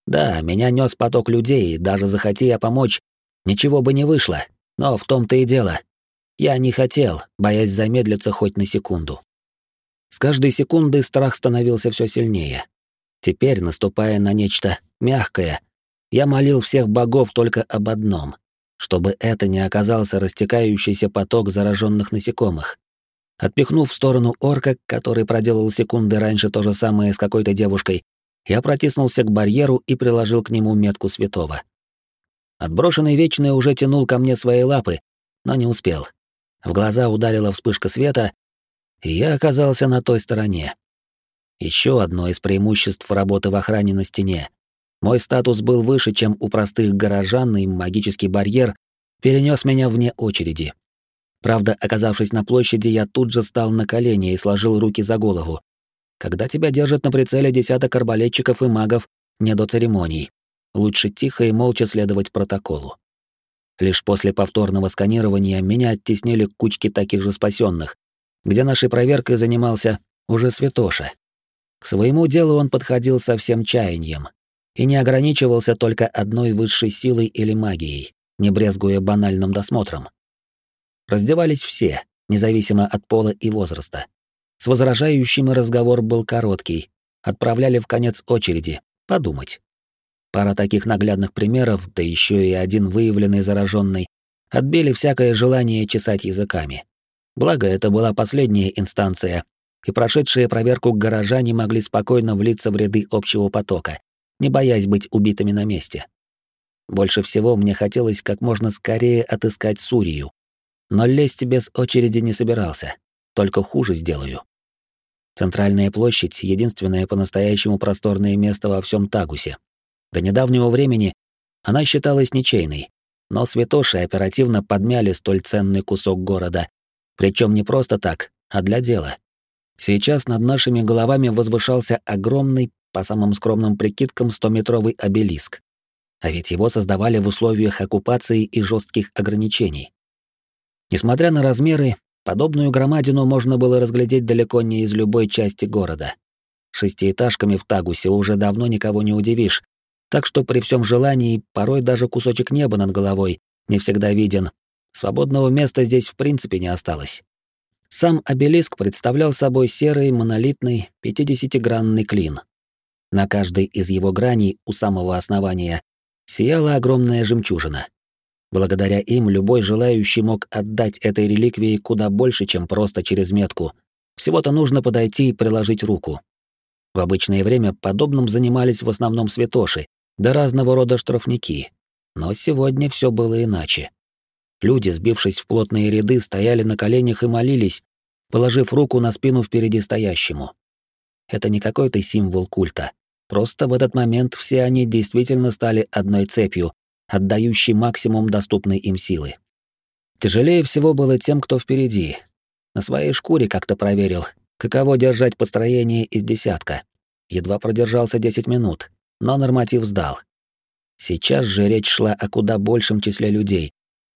Speaker 1: Да, меня нес поток людей, даже захоти я помочь, ничего бы не вышло, но в том-то и дело. Я не хотел, боясь замедлиться хоть на секунду. С каждой секунды страх становился все сильнее. Теперь, наступая на нечто мягкое, я молил всех богов только об одном, чтобы это не оказался растекающийся поток зараженных насекомых. Отпихнув в сторону орка, который проделал секунды раньше то же самое с какой-то девушкой, я протиснулся к барьеру и приложил к нему метку святого. Отброшенный Вечный уже тянул ко мне свои лапы, но не успел. В глаза ударила вспышка света, и я оказался на той стороне. Еще одно из преимуществ работы в охране на стене. Мой статус был выше, чем у простых горожан, и магический барьер перенес меня вне очереди. Правда, оказавшись на площади, я тут же стал на колени и сложил руки за голову, когда тебя держат на прицеле десяток арбалетчиков и магов, не до церемоний. Лучше тихо и молча следовать протоколу. Лишь после повторного сканирования меня оттеснили к кучке таких же спасенных, где нашей проверкой занимался уже Святоша. К своему делу он подходил со всем чаянием и не ограничивался только одной высшей силой или магией, не брезгуя банальным досмотром. Раздевались все, независимо от пола и возраста. С возражающими разговор был короткий. Отправляли в конец очереди. Подумать. Пара таких наглядных примеров, да еще и один выявленный зараженный, отбили всякое желание чесать языками. Благо, это была последняя инстанция, и прошедшие проверку горожане могли спокойно влиться в ряды общего потока, не боясь быть убитыми на месте. Больше всего мне хотелось как можно скорее отыскать Сурию. Но лезть без очереди не собирался, только хуже сделаю. Центральная площадь — единственное по-настоящему просторное место во всем Тагусе. До недавнего времени она считалась ничейной, но святоши оперативно подмяли столь ценный кусок города, причем не просто так, а для дела. Сейчас над нашими головами возвышался огромный, по самым скромным прикидкам, стометровый обелиск. а ведь его создавали в условиях оккупации и жестких ограничений. Несмотря на размеры, подобную громадину можно было разглядеть далеко не из любой части города. Шестиэтажками в Тагусе уже давно никого не удивишь, так что при всем желании порой даже кусочек неба над головой не всегда виден. Свободного места здесь в принципе не осталось. Сам обелиск представлял собой серый монолитный 50-гранный клин. На каждой из его граней у самого основания сияла огромная жемчужина. Благодаря им любой желающий мог отдать этой реликвии куда больше, чем просто через метку. Всего-то нужно подойти и приложить руку. В обычное время подобным занимались в основном святоши, да разного рода штрафники. Но сегодня все было иначе. Люди, сбившись в плотные ряды, стояли на коленях и молились, положив руку на спину впереди стоящему. Это не какой-то символ культа. Просто в этот момент все они действительно стали одной цепью, отдающей максимум доступной им силы. Тяжелее всего было тем, кто впереди. На своей шкуре как-то проверил, каково держать построение из десятка. Едва продержался 10 минут, но норматив сдал. Сейчас же речь шла о куда большем числе людей,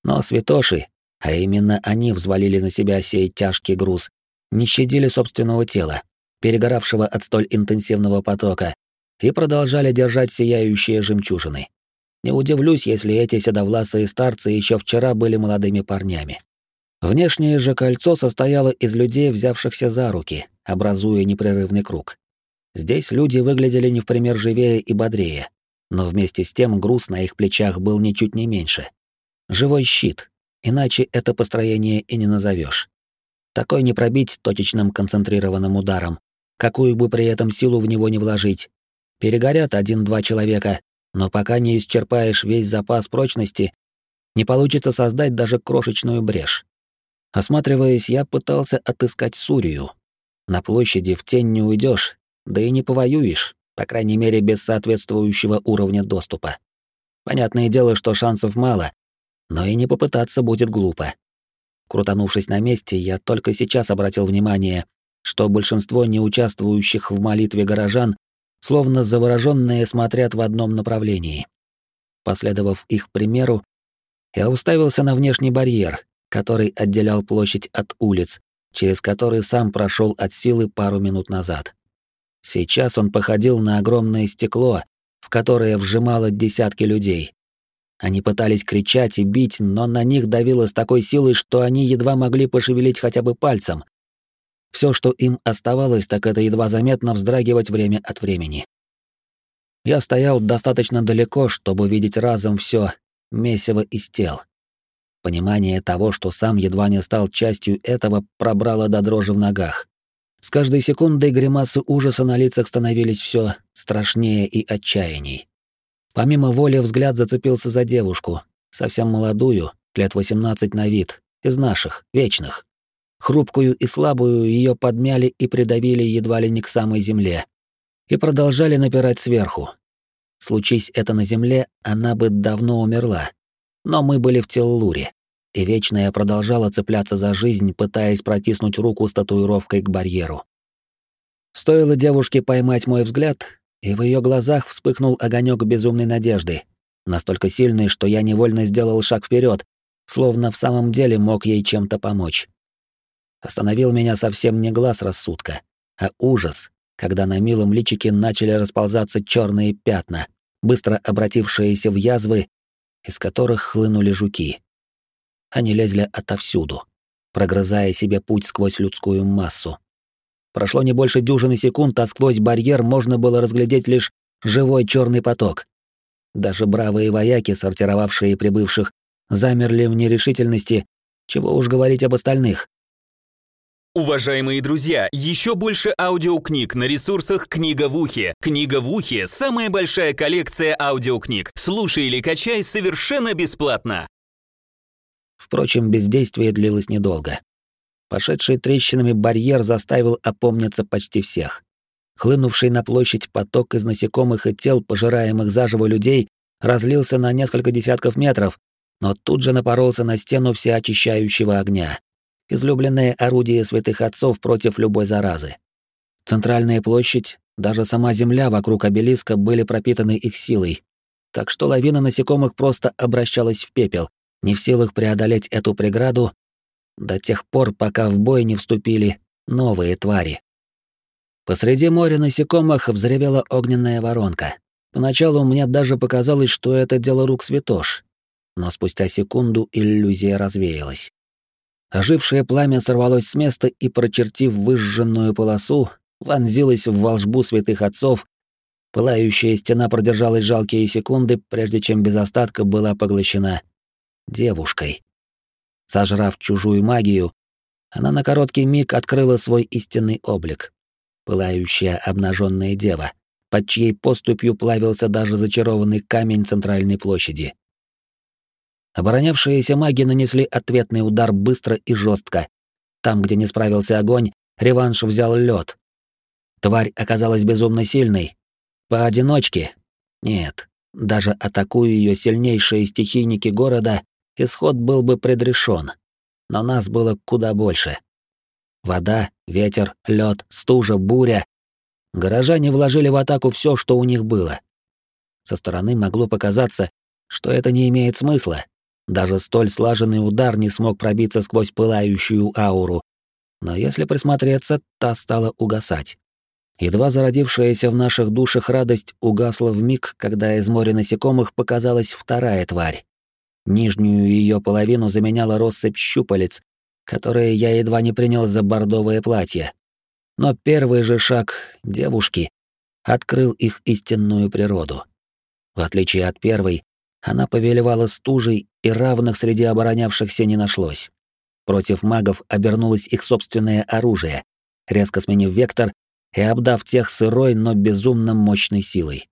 Speaker 1: но святоши, а именно они взвалили на себя сей тяжкий груз, не щадили собственного тела, перегоравшего от столь интенсивного потока, и продолжали держать сияющие жемчужины. Не удивлюсь, если эти седовласые старцы еще вчера были молодыми парнями. Внешнее же кольцо состояло из людей, взявшихся за руки, образуя непрерывный круг. Здесь люди выглядели не в пример живее и бодрее, но вместе с тем груз на их плечах был ничуть не меньше. Живой щит, иначе это построение и не назовешь. Такой не пробить точечным концентрированным ударом, какую бы при этом силу в него не вложить. Перегорят один-два человека, но пока не исчерпаешь весь запас прочности, не получится создать даже крошечную брешь. Осматриваясь, я пытался отыскать Сурию. На площади в тень не уйдешь, да и не повоюешь, по крайней мере без соответствующего уровня доступа. Понятное дело, что шансов мало, но и не попытаться будет глупо. Крутанувшись на месте, я только сейчас обратил внимание, что большинство неучаствующих в молитве горожан словно завороженные смотрят в одном направлении. Последовав их примеру, я уставился на внешний барьер, который отделял площадь от улиц, через который сам прошел от силы пару минут назад. Сейчас он походил на огромное стекло, в которое вжимало десятки людей, они пытались кричать и бить, но на них давило с такой силой, что они едва могли пошевелить хотя бы пальцем. Все, что им оставалось, так это едва заметно вздрагивать время от времени. Я стоял достаточно далеко, чтобы видеть разом все месиво из тел. Понимание того, что сам едва не стал частью этого, пробрало до дрожи в ногах. С каждой секундой гримасы ужаса на лицах становились все страшнее и отчаянней. Помимо воли взгляд зацепился за девушку, совсем молодую, лет 18 на вид, из наших, вечных. Хрупкую и слабую ее подмяли и придавили едва ли не к самой земле. И продолжали напирать сверху. Случись это на земле, она бы давно умерла. Но мы были в Теллуре, и Вечная продолжала цепляться за жизнь, пытаясь протиснуть руку с татуировкой к барьеру. Стоило девушке поймать мой взгляд, и в ее глазах вспыхнул огонек безумной надежды, настолько сильный, что я невольно сделал шаг вперед, словно в самом деле мог ей чем-то помочь. Остановил меня совсем не глаз рассудка, а ужас, когда на милом личике начали расползаться черные пятна, быстро обратившиеся в язвы, из которых хлынули жуки. Они лезли отовсюду, прогрызая себе путь сквозь людскую массу, Прошло не больше дюжины секунд, а сквозь барьер можно было разглядеть лишь живой черный поток. Даже бравые вояки, сортировавшие прибывших, замерли в нерешительности, чего уж говорить об остальных.
Speaker 2: Уважаемые друзья, еще больше аудиокниг на ресурсах «Книга в ухе». «Книга в ухе» — самая большая коллекция аудиокниг. Слушай или качай совершенно бесплатно.
Speaker 1: Впрочем, бездействие длилось недолго. Пошедший трещинами барьер заставил опомниться почти всех. Хлынувший на площадь поток из насекомых и тел, пожираемых заживо людей, разлился на несколько десятков метров, но тут же напоролся на стену всеочищающего огня. Излюбленное орудие святых отцов против любой заразы. Центральная площадь, даже сама земля вокруг обелиска были пропитаны их силой. так что лавина насекомых просто обращалась в пепел, не в силах преодолеть эту преграду до тех пор, пока в бой не вступили новые твари. Посреди моря насекомых взревела огненная воронка. Поначалу мне даже показалось, что это дело рук святош, но спустя секунду иллюзия развеялась. Ожившее пламя сорвалось с места и, прочертив выжженную полосу, вонзилось в волжбу святых отцов. Пылающая стена продержалась жалкие секунды, прежде чем без остатка была поглощена девушкой. Сожрав чужую магию, она на короткий миг открыла свой истинный облик. Пылающая обнаженная дева, под чьей поступью плавился даже зачарованный камень центральной площади. Оборонявшиеся маги нанесли ответный удар быстро и жестко. Там, где не справился огонь, реванш взял лед. Тварь оказалась безумно сильной. Поодиночке? Нет. Даже атакуя ее сильнейшие стихийники города, исход был бы предрешен. Но нас было куда больше. Вода, ветер, лед, стужа, буря. Горожане вложили в атаку все, что у них было. Со стороны могло показаться, что это не имеет смысла, даже столь слаженный удар не смог пробиться сквозь пылающую ауру. Но если присмотреться, та стала угасать. Едва зародившаяся в наших душах радость угасла в миг, когда из моря насекомых показалась вторая тварь. Нижнюю ее половину заменяла россыпь щупалец, которые я едва не принял за бордовое платье. Но первый же шаг девушки открыл их истинную природу. В отличие от первой, она повелевала стужей, и равных среди оборонявшихся не нашлось. Против магов обернулось их собственное оружие, резко сменив вектор и обдав тех сырой, но безумно мощной силой.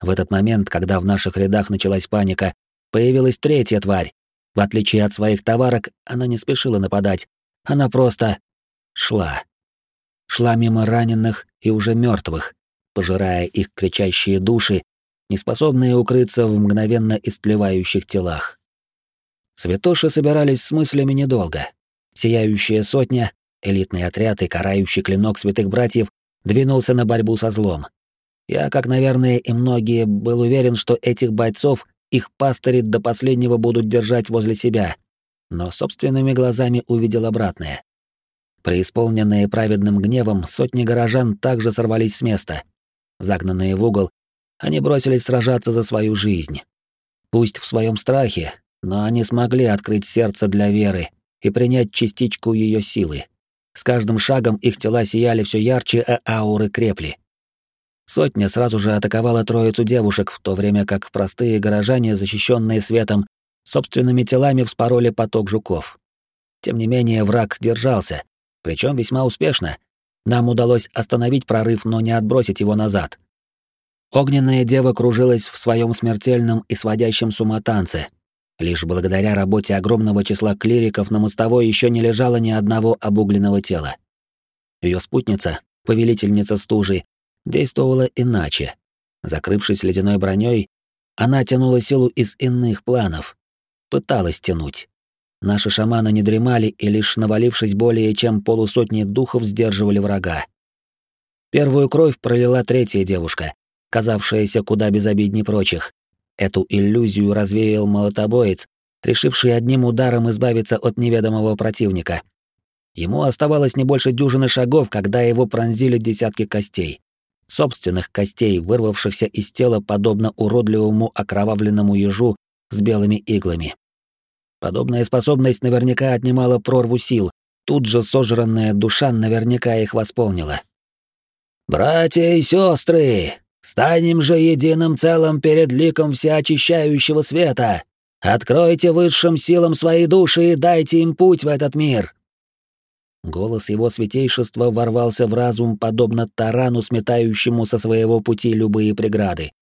Speaker 1: В этот момент, когда в наших рядах началась паника, появилась третья тварь. В отличие от своих товарок, она не спешила нападать, она просто шла. Шла мимо раненых и уже мертвых, пожирая их кричащие души неспособные укрыться в мгновенно истлевающих телах. Святоши собирались с мыслями недолго. Сияющая сотня, элитный отряд и карающий клинок святых братьев двинулся на борьбу со злом. Я, как, наверное, и многие, был уверен, что этих бойцов их пастыри до последнего будут держать возле себя, но собственными глазами увидел обратное. Преисполненные праведным гневом, сотни горожан также сорвались с места. Загнанные в угол, они бросились сражаться за свою жизнь. Пусть в своем страхе, но они смогли открыть сердце для веры и принять частичку ее силы. С каждым шагом их тела сияли все ярче, а ауры крепли. Сотня сразу же атаковала троицу девушек, в то время как простые горожане, защищенные светом, собственными телами вспороли поток жуков. Тем не менее, враг держался, причем весьма успешно. Нам удалось остановить прорыв, но не отбросить его назад. Огненная дева кружилась в своем смертельном и сводящем с ума танце. Лишь благодаря работе огромного числа клириков на мостовой еще не лежало ни одного обугленного тела. Ее спутница, повелительница стужи, действовала иначе. Закрывшись ледяной броней, она тянула силу из иных планов. Пыталась тянуть. Наши шаманы не дремали и лишь навалившись более чем полусотни духов сдерживали врага. Первую кровь пролила третья девушка, казавшаяся куда безобиднее прочих. Эту иллюзию развеял молотобоец, решивший одним ударом избавиться от неведомого противника. Ему оставалось не больше дюжины шагов, когда его пронзили десятки костей. Собственных костей, вырвавшихся из тела подобно уродливому окровавленному ежу с белыми иглами. Подобная способность наверняка отнимала прорву сил, тут же сожранная душа наверняка их восполнила. «Братья и сестры, Станем же единым целым перед ликом всеочищающего света. Откройте высшим силам свои души и дайте им путь в этот мир. Голос его святейшества ворвался в разум, подобно тарану, сметающему со своего пути любые преграды.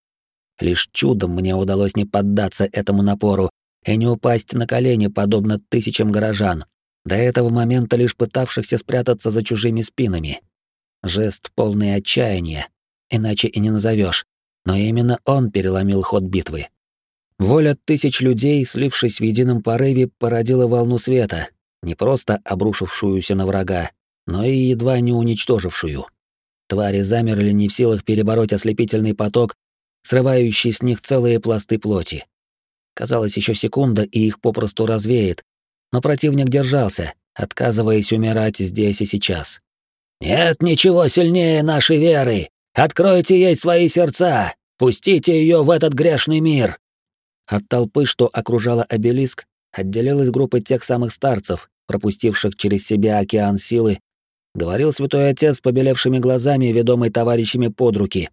Speaker 1: Лишь чудом мне удалось не поддаться этому напору и не упасть на колени, подобно тысячам горожан, до этого момента лишь пытавшихся спрятаться за чужими спинами. Жест полный отчаяния, иначе и не назовешь. Но именно он переломил ход битвы. Воля тысяч людей, слившись в едином порыве, породила волну света, не просто обрушившуюся на врага, но и едва не уничтожившую. Твари замерли не в силах перебороть ослепительный поток, срывающий с них целые пласты плоти. Казалось, еще секунда, и их попросту развеет, но противник держался, отказываясь умирать здесь и сейчас. «Нет ничего сильнее нашей веры! Откройте ей свои сердца! Пустите ее в этот грешный мир!» От толпы, что окружала обелиск, отделилась группа тех самых старцев, пропустивших через себя океан силы, говорил святой отец с побелевшими глазами, ведомый товарищами под руки.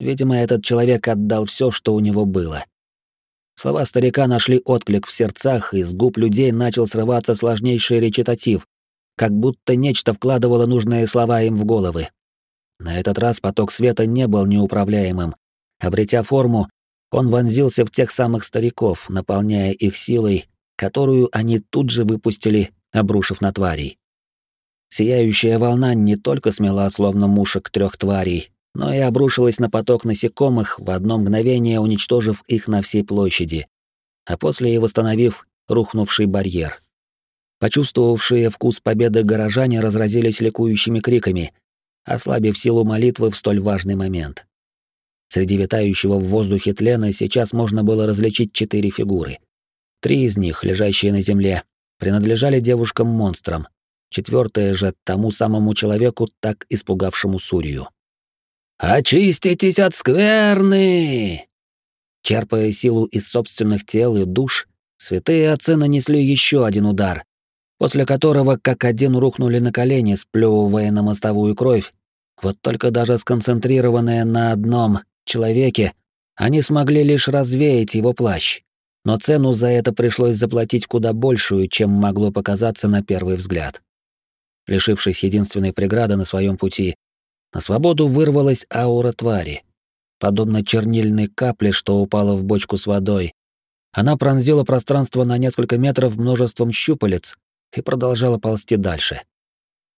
Speaker 1: Видимо, этот человек отдал все, что у него было. Слова старика нашли отклик в сердцах, и с губ людей начал срываться сложнейший речитатив, как будто нечто вкладывало нужные слова им в головы. На этот раз поток света не был неуправляемым. Обретя форму, он вонзился в тех самых стариков, наполняя их силой, которую они тут же выпустили, обрушив на тварей. Сияющая волна не только смела словно мушек трех тварей, но и обрушилась на поток насекомых, в одно мгновение уничтожив их на всей площади, а после и восстановив рухнувший барьер. Почувствовавшие вкус победы горожане разразились ликующими криками, ослабив силу молитвы в столь важный момент. Среди витающего в воздухе тлена сейчас можно было различить четыре фигуры. Три из них, лежащие на земле, принадлежали девушкам-монстрам, четвертая же тому самому человеку, так испугавшему Сурию. «Очиститесь от скверны!» Черпая силу из собственных тел и душ, святые отцы нанесли еще один удар, после которого как один рухнули на колени, сплевывая на мостовую кровь. Вот только даже сконцентрированные на одном человеке, они смогли лишь развеять его плащ. Но цену за это пришлось заплатить куда большую, чем могло показаться на первый взгляд. Лишившись единственной преграды на своем пути, на свободу вырвалась аура твари. Подобно чернильной капле, что упала в бочку с водой, она пронзила пространство на несколько метров множеством щупалец и продолжала ползти дальше.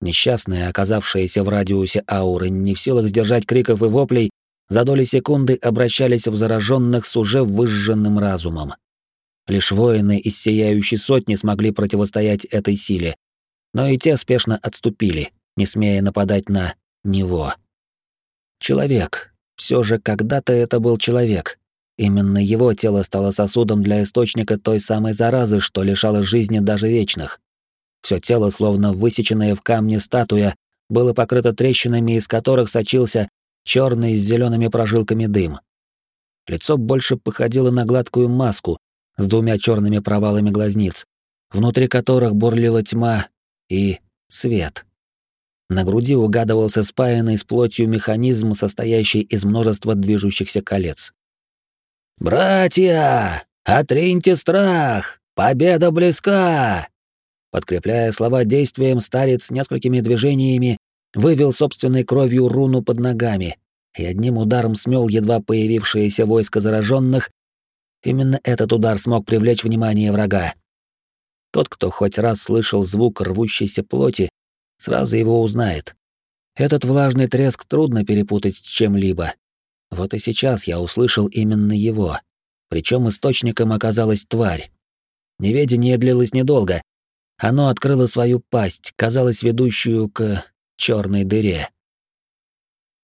Speaker 1: Несчастные, оказавшиеся в радиусе ауры, не в силах сдержать криков и воплей, за доли секунды обращались в зараженных с уже выжженным разумом. Лишь воины из сияющей сотни смогли противостоять этой силе, но и те спешно отступили, не смея нападать на него. Человек. Все же когда-то это был человек. Именно его тело стало сосудом для источника той самой заразы, что лишало жизни даже вечных. Все тело, словно высеченное в камне статуя, было покрыто трещинами, из которых сочился черный с зелеными прожилками дым. Лицо больше походило на гладкую маску с двумя черными провалами глазниц, внутри которых бурлила тьма и свет. На груди угадывался спаянный с плотью механизм, состоящий из множества движущихся колец. «Братья, отриньте страх! Победа близка!» Подкрепляя слова действием, старец несколькими движениями вывел собственной кровью руну под ногами и одним ударом смел едва появившееся войско зараженных. Именно этот удар смог привлечь внимание врага. Тот, кто хоть раз слышал звук рвущейся плоти, сразу его узнает. Этот влажный треск трудно перепутать с чем-либо. Вот и сейчас я услышал именно его. Причем источником оказалась тварь. Неведение длилось недолго. Оно открыло свою пасть, казалось, ведущую к черной дыре.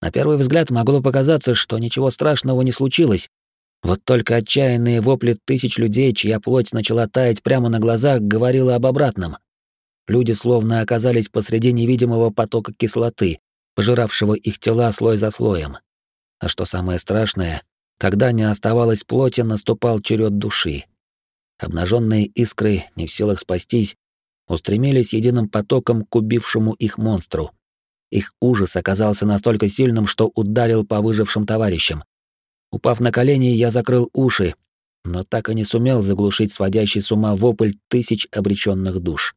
Speaker 1: На первый взгляд могло показаться, что ничего страшного не случилось. Вот только отчаянные вопли тысяч людей, чья плоть начала таять прямо на глазах, говорило об обратном. Люди словно оказались посреди невидимого потока кислоты, пожиравшего их тела слой за слоем. А что самое страшное, когда не оставалось плоти, наступал черед души. Обнаженные искры, не в силах спастись, устремились единым потоком к убившему их монстру. Их ужас оказался настолько сильным, что ударил по выжившим товарищам. Упав на колени, я закрыл уши, но так и не сумел заглушить сводящий с ума вопль тысяч обреченных душ.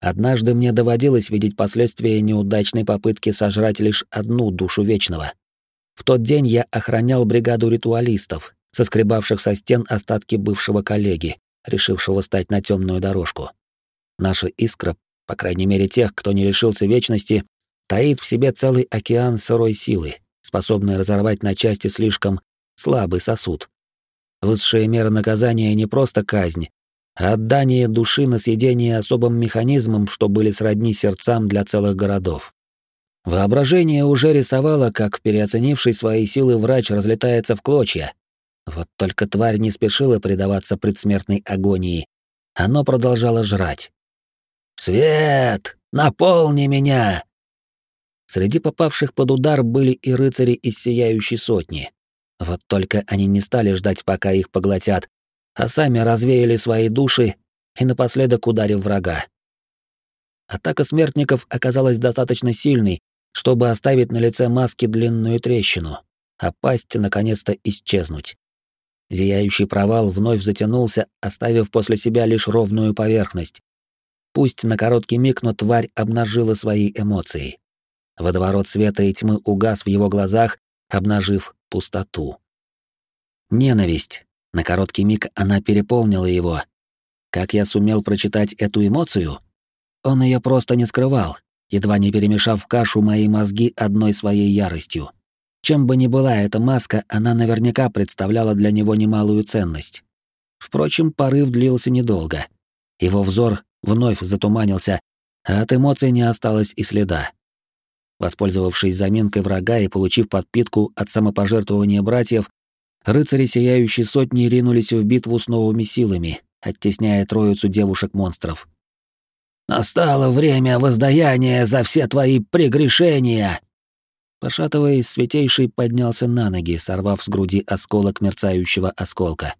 Speaker 1: Однажды мне доводилось видеть последствия неудачной попытки сожрать лишь одну душу вечного. В тот день я охранял бригаду ритуалистов, соскребавших со стен остатки бывшего коллеги, решившего стать на темную дорожку. Наша искра, по крайней мере тех, кто не лишился вечности, таит в себе целый океан сырой силы, способный разорвать на части слишком слабый сосуд. Высшая мера наказания не просто казнь, отдание души на съедение особым механизмам, что были сродни сердцам для целых городов. Воображение уже рисовало, как переоценивший свои силы врач разлетается в клочья. Вот только тварь не спешила предаваться предсмертной агонии. Оно продолжало жрать. «Свет! Наполни меня!» Среди попавших под удар были и рыцари из Сияющей Сотни. Вот только они не стали ждать, пока их поглотят, а сами развеяли свои души и напоследок ударив врага. Атака смертников оказалась достаточно сильной, чтобы оставить на лице маски длинную трещину, а пасть наконец-то исчезнуть. Зияющий провал вновь затянулся, оставив после себя лишь ровную поверхность. Пусть на короткий миг, но тварь обнажила свои эмоции. Водоворот света и тьмы угас в его глазах, обнажив пустоту. Ненависть. На короткий миг она переполнила его. Как я сумел прочитать эту эмоцию? Он ее просто не скрывал, едва не перемешав в кашу мои мозги одной своей яростью. Чем бы ни была эта маска, она наверняка представляла для него немалую ценность. Впрочем, порыв длился недолго. Его взор вновь затуманился, а от эмоций не осталось и следа. Воспользовавшись заминкой врага и получив подпитку от самопожертвования братьев, рыцари Сияющей Сотни ринулись в битву с новыми силами, оттесняя троицу девушек-монстров. «Настало время воздаяния за все твои прегрешения!» Пошатываясь, Святейший поднялся на ноги, сорвав с груди осколок мерцающего осколка.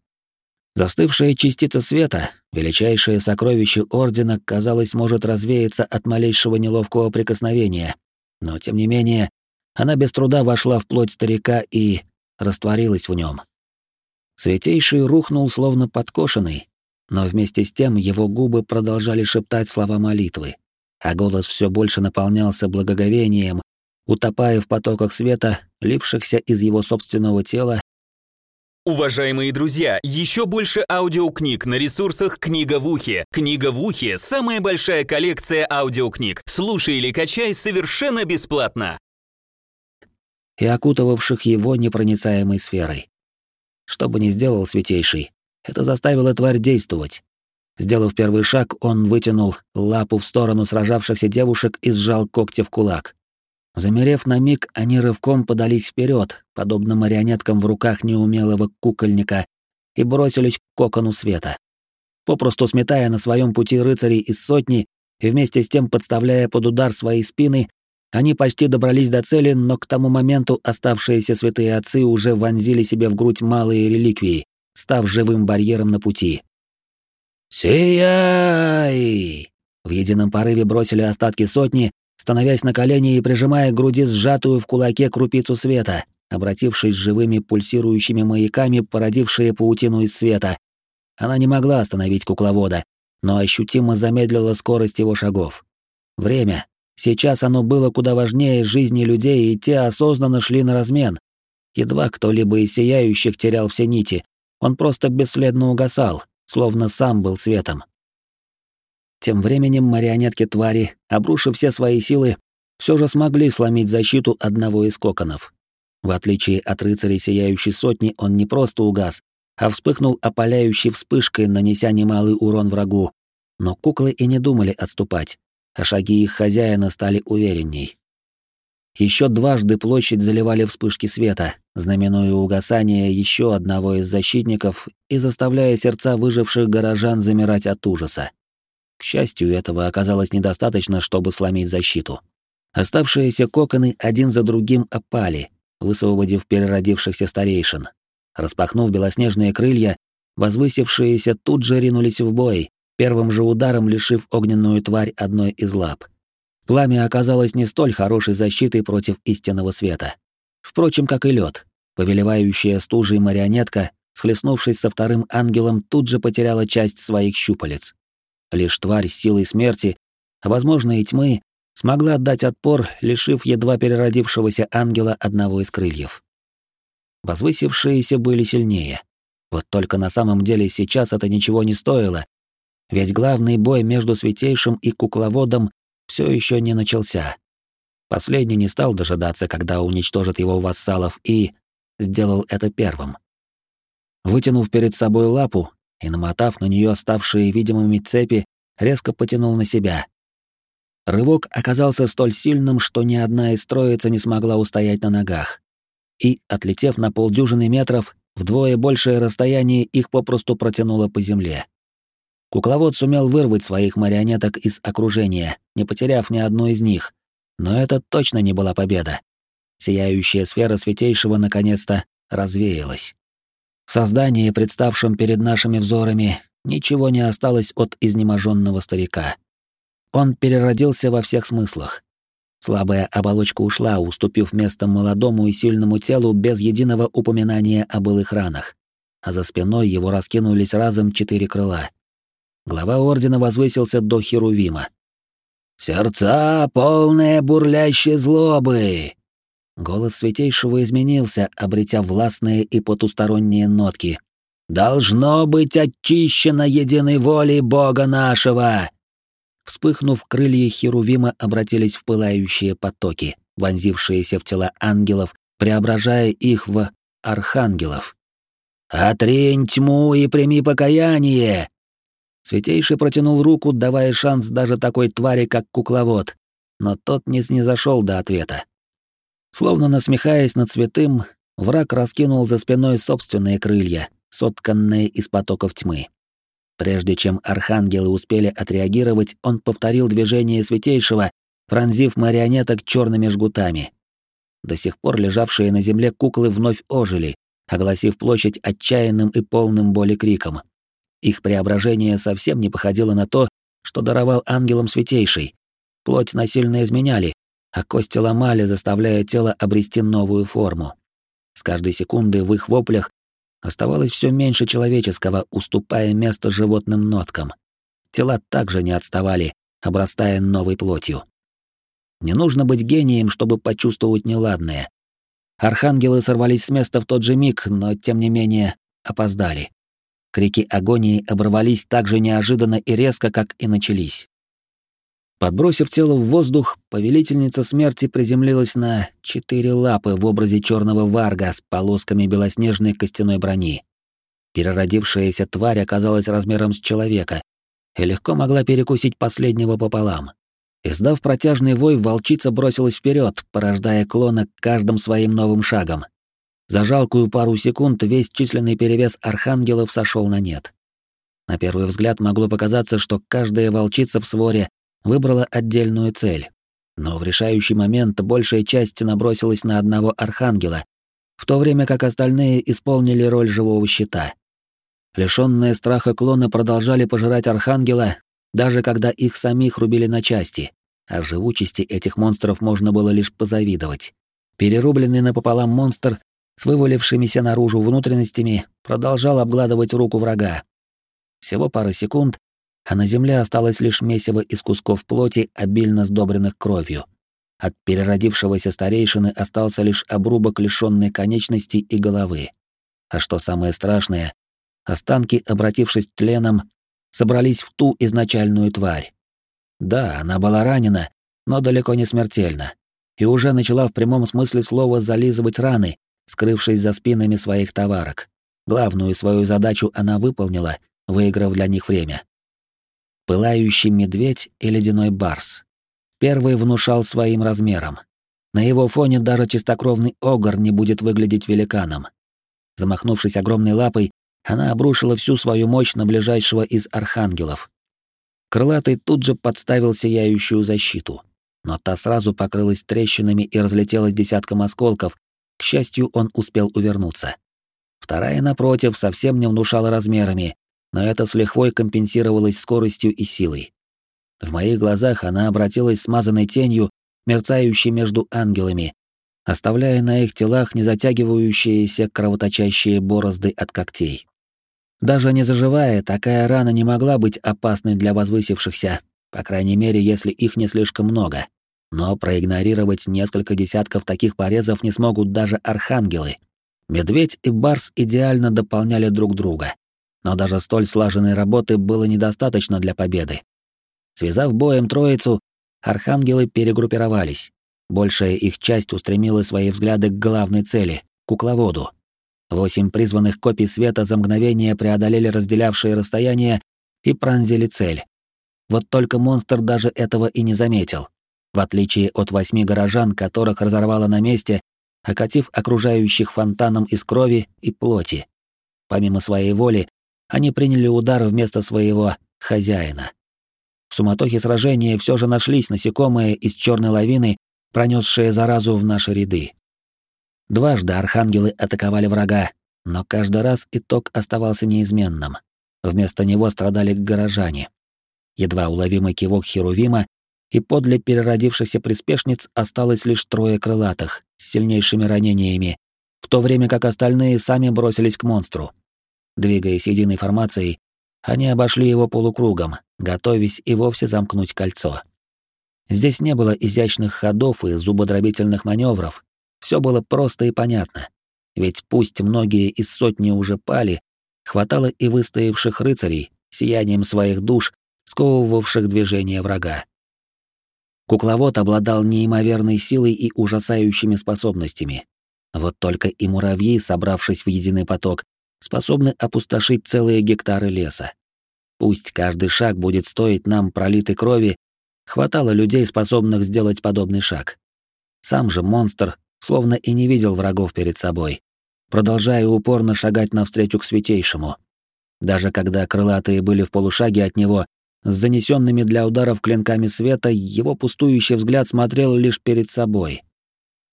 Speaker 1: Застывшая частица света, величайшее сокровище Ордена, казалось, может развеяться от малейшего неловкого прикосновения, но, тем не менее, она без труда вошла в плоть старика и растворилась в нем. Святейший рухнул, словно подкошенный, но вместе с тем его губы продолжали шептать слова молитвы, а голос все больше наполнялся благоговением, утопая в потоках света, лившихся из его собственного тела.
Speaker 2: Уважаемые друзья, еще больше аудиокниг на ресурсах «Книга в ухе». «Книга в ухе» — самая большая коллекция аудиокниг. Слушай или качай совершенно бесплатно.
Speaker 1: И окутывавших его непроницаемой сферой. Что бы ни сделал Святейший, это заставило тварь действовать. Сделав первый шаг, он вытянул лапу в сторону сражавшихся девушек и сжал когти в кулак. Замерев на миг, они рывком подались вперед, подобно марионеткам в руках неумелого кукольника, и бросились к кокону света. Попросту сметая на своем пути рыцарей из сотни и вместе с тем подставляя под удар свои спины, они почти добрались до цели, но к тому моменту оставшиеся святые отцы уже вонзили себе в грудь малые реликвии, став живым барьером на пути. «Сияй!» В едином порыве бросили остатки сотни, становясь на колени и прижимая к груди сжатую в кулаке крупицу света, обратившись живыми пульсирующими маяками, породившие паутину из света. Она не могла остановить кукловода, но ощутимо замедлила скорость его шагов. Время. Сейчас оно было куда важнее жизни людей, и те осознанно шли на размен. Едва кто-либо из сияющих терял все нити, он просто бесследно угасал, словно сам был светом. Тем временем марионетки твари, обрушив все свои силы, все же смогли сломить защиту одного из коконов. В отличие от рыцарей Сияющей Сотни, он не просто угас, а вспыхнул опаляющей вспышкой, нанеся немалый урон врагу. Но куклы и не думали отступать, а шаги их хозяина стали уверенней. Еще дважды площадь заливали вспышки света, знаменуя угасание еще одного из защитников и заставляя сердца выживших горожан замирать от ужаса. К счастью, этого оказалось недостаточно, чтобы сломить защиту. Оставшиеся коконы один за другим опали, высвободив переродившихся старейшин. Распахнув белоснежные крылья, возвысившиеся тут же ринулись в бой, первым же ударом лишив огненную тварь одной из лап. Пламя оказалось не столь хорошей защитой против истинного света. Впрочем, как и лед, повелевающая стужей марионетка, схлестнувшись со вторым ангелом, тут же потеряла часть своих щупалец. Лишь тварь с силой смерти, а возможно и тьмы, смогла отдать отпор, лишив едва переродившегося ангела одного из крыльев. Возвысившиеся были сильнее. Вот только на самом деле сейчас это ничего не стоило, ведь главный бой между Святейшим и Кукловодом все еще не начался. Последний не стал дожидаться, когда уничтожит его вассалов, и сделал это первым. Вытянув перед собой лапу, и, намотав на нее оставшие видимыми цепи, резко потянул на себя. Рывок оказался столь сильным, что ни одна из троицы не смогла устоять на ногах. И, отлетев на полдюжины метров, вдвое большее расстояние их попросту протянуло по земле. Кукловод сумел вырвать своих марионеток из окружения, не потеряв ни одну из них. Но это точно не была победа. Сияющая сфера Святейшего наконец-то развеялась. В создании, представшем перед нашими взорами, ничего не осталось от изнеможенного старика. Он переродился во всех смыслах. Слабая оболочка ушла, уступив место молодому и сильному телу без единого упоминания о былых ранах. А за спиной его раскинулись разом четыре крыла. Глава ордена возвысился до Херувима. «Сердца, полные бурлящей злобы!» Голос Святейшего изменился, обретя властные и потусторонние нотки. «Должно быть очищено единой волей Бога нашего!» Вспыхнув, крылья Херувима обратились в пылающие потоки, вонзившиеся в тела ангелов, преображая их в архангелов. «Отрень тьму и прими покаяние!» Святейший протянул руку, давая шанс даже такой твари, как кукловод, но тот не снизошел до ответа. Словно насмехаясь над святым, враг раскинул за спиной собственные крылья, сотканные из потоков тьмы. Прежде чем архангелы успели отреагировать, он повторил движение Святейшего, пронзив марионеток черными жгутами. До сих пор лежавшие на земле куклы вновь ожили, огласив площадь отчаянным и полным боли криком. Их преображение совсем не походило на то, что даровал ангелам Святейший. Плоть насильно изменяли, а кости ломали, заставляя тело обрести новую форму. С каждой секунды в их воплях оставалось все меньше человеческого, уступая место животным ноткам. Тела также не отставали, обрастая новой плотью. Не нужно быть гением, чтобы почувствовать неладное. Архангелы сорвались с места в тот же миг, но, тем не менее, опоздали. Крики агонии оборвались так же неожиданно и резко, как и начались. Подбросив тело в воздух, повелительница смерти приземлилась на четыре лапы в образе черного варга с полосками белоснежной костяной брони. Переродившаяся тварь оказалась размером с человека и легко могла перекусить последнего пополам. Издав протяжный вой, волчица бросилась вперед, порождая клона каждым своим новым шагом. За жалкую пару секунд весь численный перевес архангелов сошел на нет. На первый взгляд могло показаться, что каждая волчица в своре выбрала отдельную цель. Но в решающий момент большая часть набросилась на одного архангела, в то время как остальные исполнили роль живого щита. Лишённые страха клоны продолжали пожирать архангела, даже когда их самих рубили на части, а живучести этих монстров можно было лишь позавидовать. Перерубленный напополам монстр с вывалившимися наружу внутренностями продолжал обгладывать руку врага. Всего пара секунд, а на земле осталось лишь месиво из кусков плоти, обильно сдобренных кровью. От переродившегося старейшины остался лишь обрубок лишённой конечности и головы. А что самое страшное, останки, обратившись тленом, собрались в ту изначальную тварь. Да, она была ранена, но далеко не смертельно, и уже начала в прямом смысле слова зализывать раны, скрывшись за спинами своих товарок. Главную свою задачу она выполнила, выиграв для них время пылающий медведь и ледяной барс. Первый внушал своим размером. На его фоне даже чистокровный огр не будет выглядеть великаном. Замахнувшись огромной лапой, она обрушила всю свою мощь на ближайшего из архангелов. Крылатый тут же подставил сияющую защиту, но та сразу покрылась трещинами и разлетелась десятком осколков. К счастью, он успел увернуться. Вторая, напротив, совсем не внушала размерами, но это с лихвой компенсировалось скоростью и силой. В моих глазах она обратилась смазанной тенью, мерцающей между ангелами, оставляя на их телах незатягивающиеся кровоточащие борозды от когтей. Даже не заживая, такая рана не могла быть опасной для возвысившихся, по крайней мере, если их не слишком много. Но проигнорировать несколько десятков таких порезов не смогут даже архангелы. Медведь и барс идеально дополняли друг друга но даже столь слаженной работы было недостаточно для победы. Связав боем троицу, архангелы перегруппировались. Большая их часть устремила свои взгляды к главной цели — кукловоду. Восемь призванных копий света за мгновение преодолели разделявшие расстояние и пронзили цель. Вот только монстр даже этого и не заметил. В отличие от восьми горожан, которых разорвало на месте, окатив окружающих фонтаном из крови и плоти. Помимо своей воли, они приняли удар вместо своего хозяина. В суматохе сражения все же нашлись насекомые из черной лавины, пронесшие заразу в наши ряды. Дважды архангелы атаковали врага, но каждый раз итог оставался неизменным. Вместо него страдали горожане. Едва уловимый кивок Херувима, и подле переродившихся приспешниц осталось лишь трое крылатых с сильнейшими ранениями, в то время как остальные сами бросились к монстру. Двигаясь единой формацией, они обошли его полукругом, готовясь и вовсе замкнуть кольцо. Здесь не было изящных ходов и зубодробительных маневров. Все было просто и понятно. Ведь пусть многие из сотни уже пали, хватало и выстоявших рыцарей, сиянием своих душ, сковывавших движение врага. Кукловод обладал неимоверной силой и ужасающими способностями. Вот только и муравьи, собравшись в единый поток, способны опустошить целые гектары леса. Пусть каждый шаг будет стоить нам пролитой крови, хватало людей, способных сделать подобный шаг. Сам же монстр словно и не видел врагов перед собой, продолжая упорно шагать навстречу к святейшему. Даже когда крылатые были в полушаге от него, с занесенными для ударов клинками света, его пустующий взгляд смотрел лишь перед собой.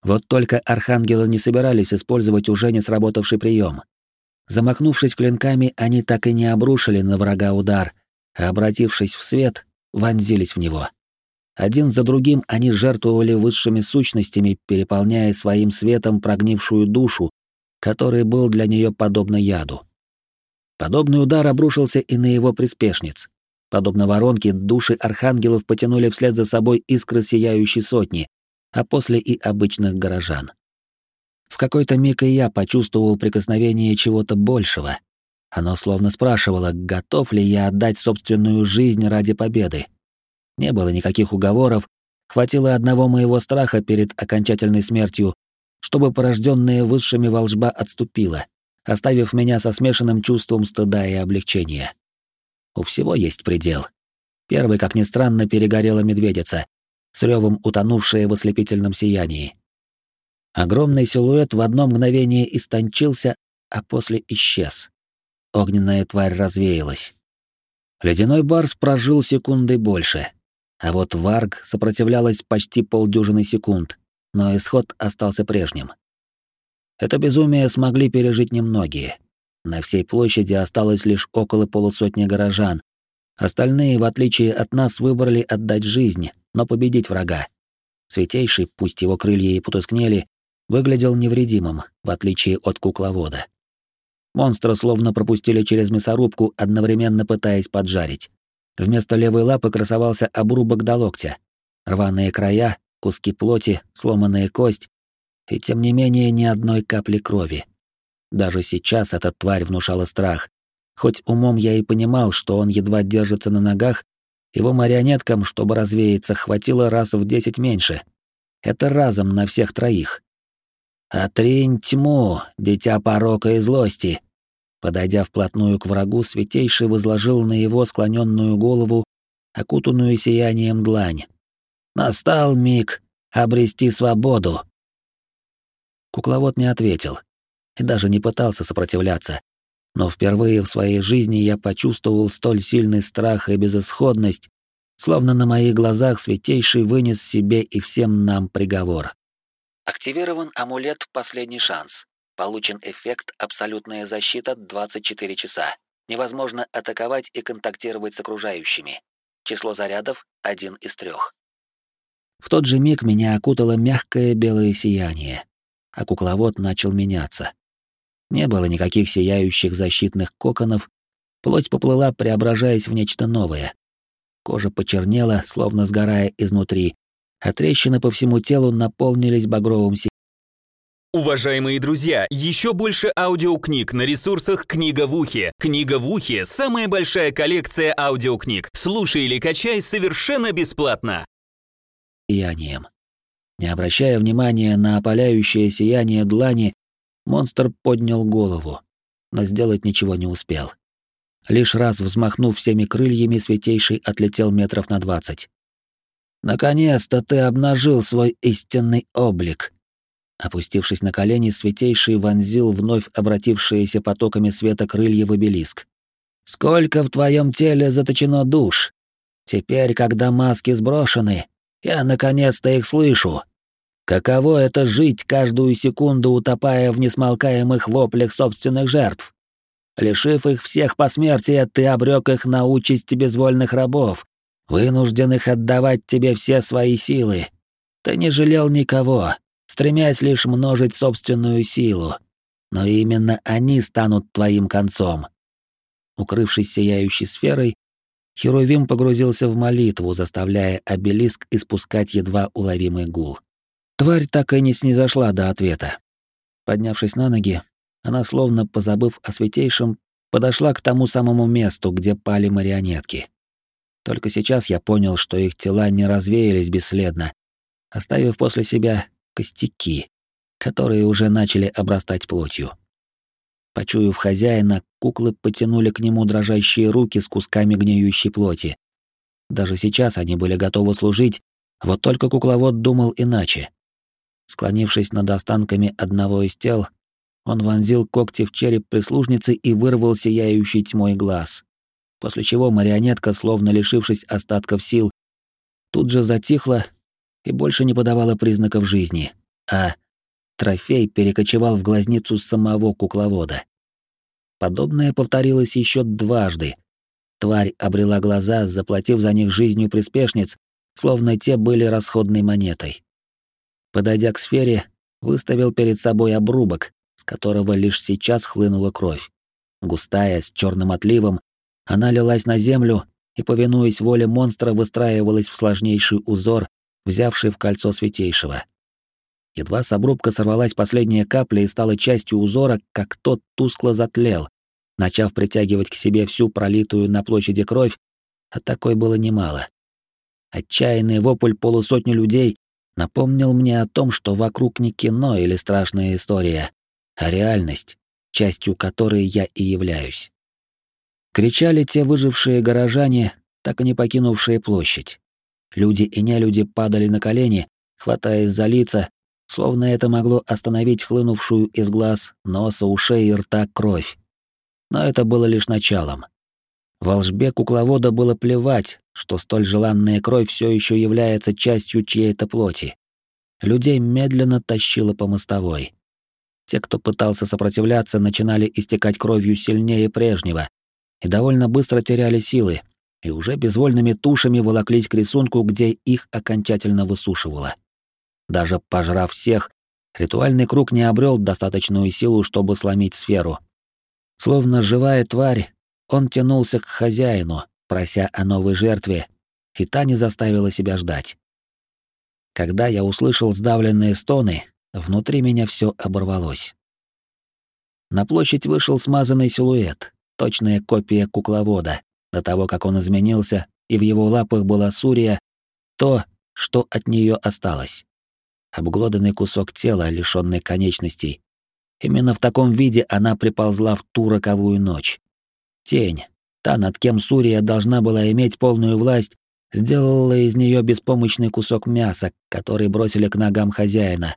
Speaker 1: Вот только архангелы не собирались использовать уже не сработавший прием. Замахнувшись клинками, они так и не обрушили на врага удар, а обратившись в свет, вонзились в него. Один за другим они жертвовали высшими сущностями, переполняя своим светом прогнившую душу, который был для нее подобно яду. Подобный удар обрушился и на его приспешниц. Подобно воронке, души архангелов потянули вслед за собой искры сияющей сотни, а после и обычных горожан. В какой-то миг и я почувствовал прикосновение чего-то большего. Оно словно спрашивало, готов ли я отдать собственную жизнь ради победы. Не было никаких уговоров, хватило одного моего страха перед окончательной смертью, чтобы порожденная высшими волжба отступила, оставив меня со смешанным чувством стыда и облегчения. У всего есть предел. Первый, как ни странно, перегорела медведица, с ревом утонувшая в ослепительном сиянии. Огромный силуэт в одно мгновение истончился, а после исчез. Огненная тварь развеялась. Ледяной барс прожил секундой больше, а вот варг сопротивлялась почти полдюжины секунд, но исход остался прежним. Это безумие смогли пережить немногие. На всей площади осталось лишь около полусотни горожан. Остальные, в отличие от нас, выбрали отдать жизнь, но победить врага. Святейший, пусть его крылья и потускнели, выглядел невредимым, в отличие от кукловода. Монстра словно пропустили через мясорубку, одновременно пытаясь поджарить. Вместо левой лапы красовался обрубок до локтя. Рваные края, куски плоти, сломанная кость, и тем не менее ни одной капли крови. Даже сейчас эта тварь внушала страх. Хоть умом я и понимал, что он едва держится на ногах, его марионеткам, чтобы развеяться, хватило раз в десять меньше. Это разом на всех троих. «Отринь тьму, дитя порока и злости!» Подойдя вплотную к врагу, Святейший возложил на его склоненную голову, окутанную сиянием длань. «Настал миг обрести свободу!» Кукловод не ответил и даже не пытался сопротивляться. Но впервые в своей жизни я почувствовал столь сильный страх и безысходность, словно на моих глазах Святейший вынес себе и всем нам приговор.
Speaker 3: Активирован амулет «Последний шанс». Получен эффект «Абсолютная защита» 24 часа. Невозможно атаковать и контактировать с окружающими. Число зарядов — один из трех.
Speaker 1: В тот же миг меня окутало мягкое белое сияние, а кукловод начал меняться. Не было никаких сияющих защитных коконов, плоть поплыла, преображаясь в нечто новое. Кожа почернела, словно сгорая изнутри, а трещины по всему телу наполнились багровым сиянием.
Speaker 2: Уважаемые друзья, еще больше аудиокниг на ресурсах «Книга в ухе». «Книга в ухе» — самая большая коллекция аудиокниг. Слушай или качай совершенно бесплатно.
Speaker 1: Сиянием. Не обращая внимания на опаляющее сияние длани, монстр поднял голову, но сделать ничего не успел. Лишь раз взмахнув всеми крыльями, Святейший отлетел метров на двадцать. «Наконец-то ты обнажил свой истинный облик!» Опустившись на колени, Святейший вонзил вновь обратившиеся потоками света крылья в обелиск. «Сколько в твоем теле заточено душ? Теперь, когда маски сброшены, я наконец-то их слышу. Каково это жить каждую секунду, утопая в несмолкаемых воплях собственных жертв? Лишив их всех посмертия, ты обрек их на участь безвольных рабов, вынужденных отдавать тебе все свои силы. Ты не жалел никого, стремясь лишь множить собственную силу. Но именно они станут твоим концом. Укрывшись сияющей сферой, Херувим погрузился в молитву, заставляя обелиск испускать едва уловимый гул. Тварь так и не снизошла до ответа. Поднявшись на ноги, она, словно позабыв о святейшем, подошла к тому самому месту, где пали марионетки. Только сейчас я понял, что их тела не развеялись бесследно, оставив после себя костяки, которые уже начали обрастать плотью. Почуяв хозяина, куклы потянули к нему дрожащие руки с кусками гниющей плоти. Даже сейчас они были готовы служить, вот только кукловод думал иначе. Склонившись над останками одного из тел, он вонзил когти в череп прислужницы и вырвал сияющий тьмой глаз. После чего марионетка, словно лишившись остатков сил, тут же затихла и больше не подавала признаков жизни, а трофей перекочевал в глазницу самого кукловода. Подобное повторилось еще дважды. Тварь обрела глаза, заплатив за них жизнью приспешниц, словно те были расходной монетой. Подойдя к сфере, выставил перед собой обрубок, с которого лишь сейчас хлынула кровь. Густая, с черным отливом, она лилась на землю и, повинуясь воле монстра, выстраивалась в сложнейший узор, взявший в кольцо святейшего. Едва с обрубка сорвалась последняя капля и стала частью узора, как тот тускло затлел, начав притягивать к себе всю пролитую на площади кровь, а такой было немало. Отчаянный вопль полусотни людей напомнил мне о том, что вокруг не кино или страшная история, а реальность, частью которой я и являюсь. Кричали те выжившие горожане, так и не покинувшие площадь. Люди и нелюди падали на колени, хватаясь за лица, словно это могло остановить хлынувшую из глаз, носа, ушей и рта кровь. Но это было лишь началом. Волжбе кукловода было плевать, что столь желанная кровь все еще является частью чьей-то плоти. Людей медленно тащило по мостовой. Те, кто пытался сопротивляться, начинали истекать кровью сильнее прежнего и довольно быстро теряли силы, и уже безвольными тушами волоклись к рисунку, где их окончательно высушивало. Даже пожрав всех, ритуальный круг не обрел достаточную силу, чтобы сломить сферу. Словно живая тварь, он тянулся к хозяину, прося о новой жертве, и та не заставила себя ждать. Когда я услышал сдавленные стоны, внутри меня все оборвалось. На площадь вышел смазанный силуэт, точная копия кукловода, до того, как он изменился, и в его лапах была сурия, то, что от нее осталось. Обглоданный кусок тела, лишённый конечностей. Именно в таком виде она приползла в ту роковую ночь. Тень, та, над кем Сурия должна была иметь полную власть, сделала из нее беспомощный кусок мяса, который бросили к ногам хозяина.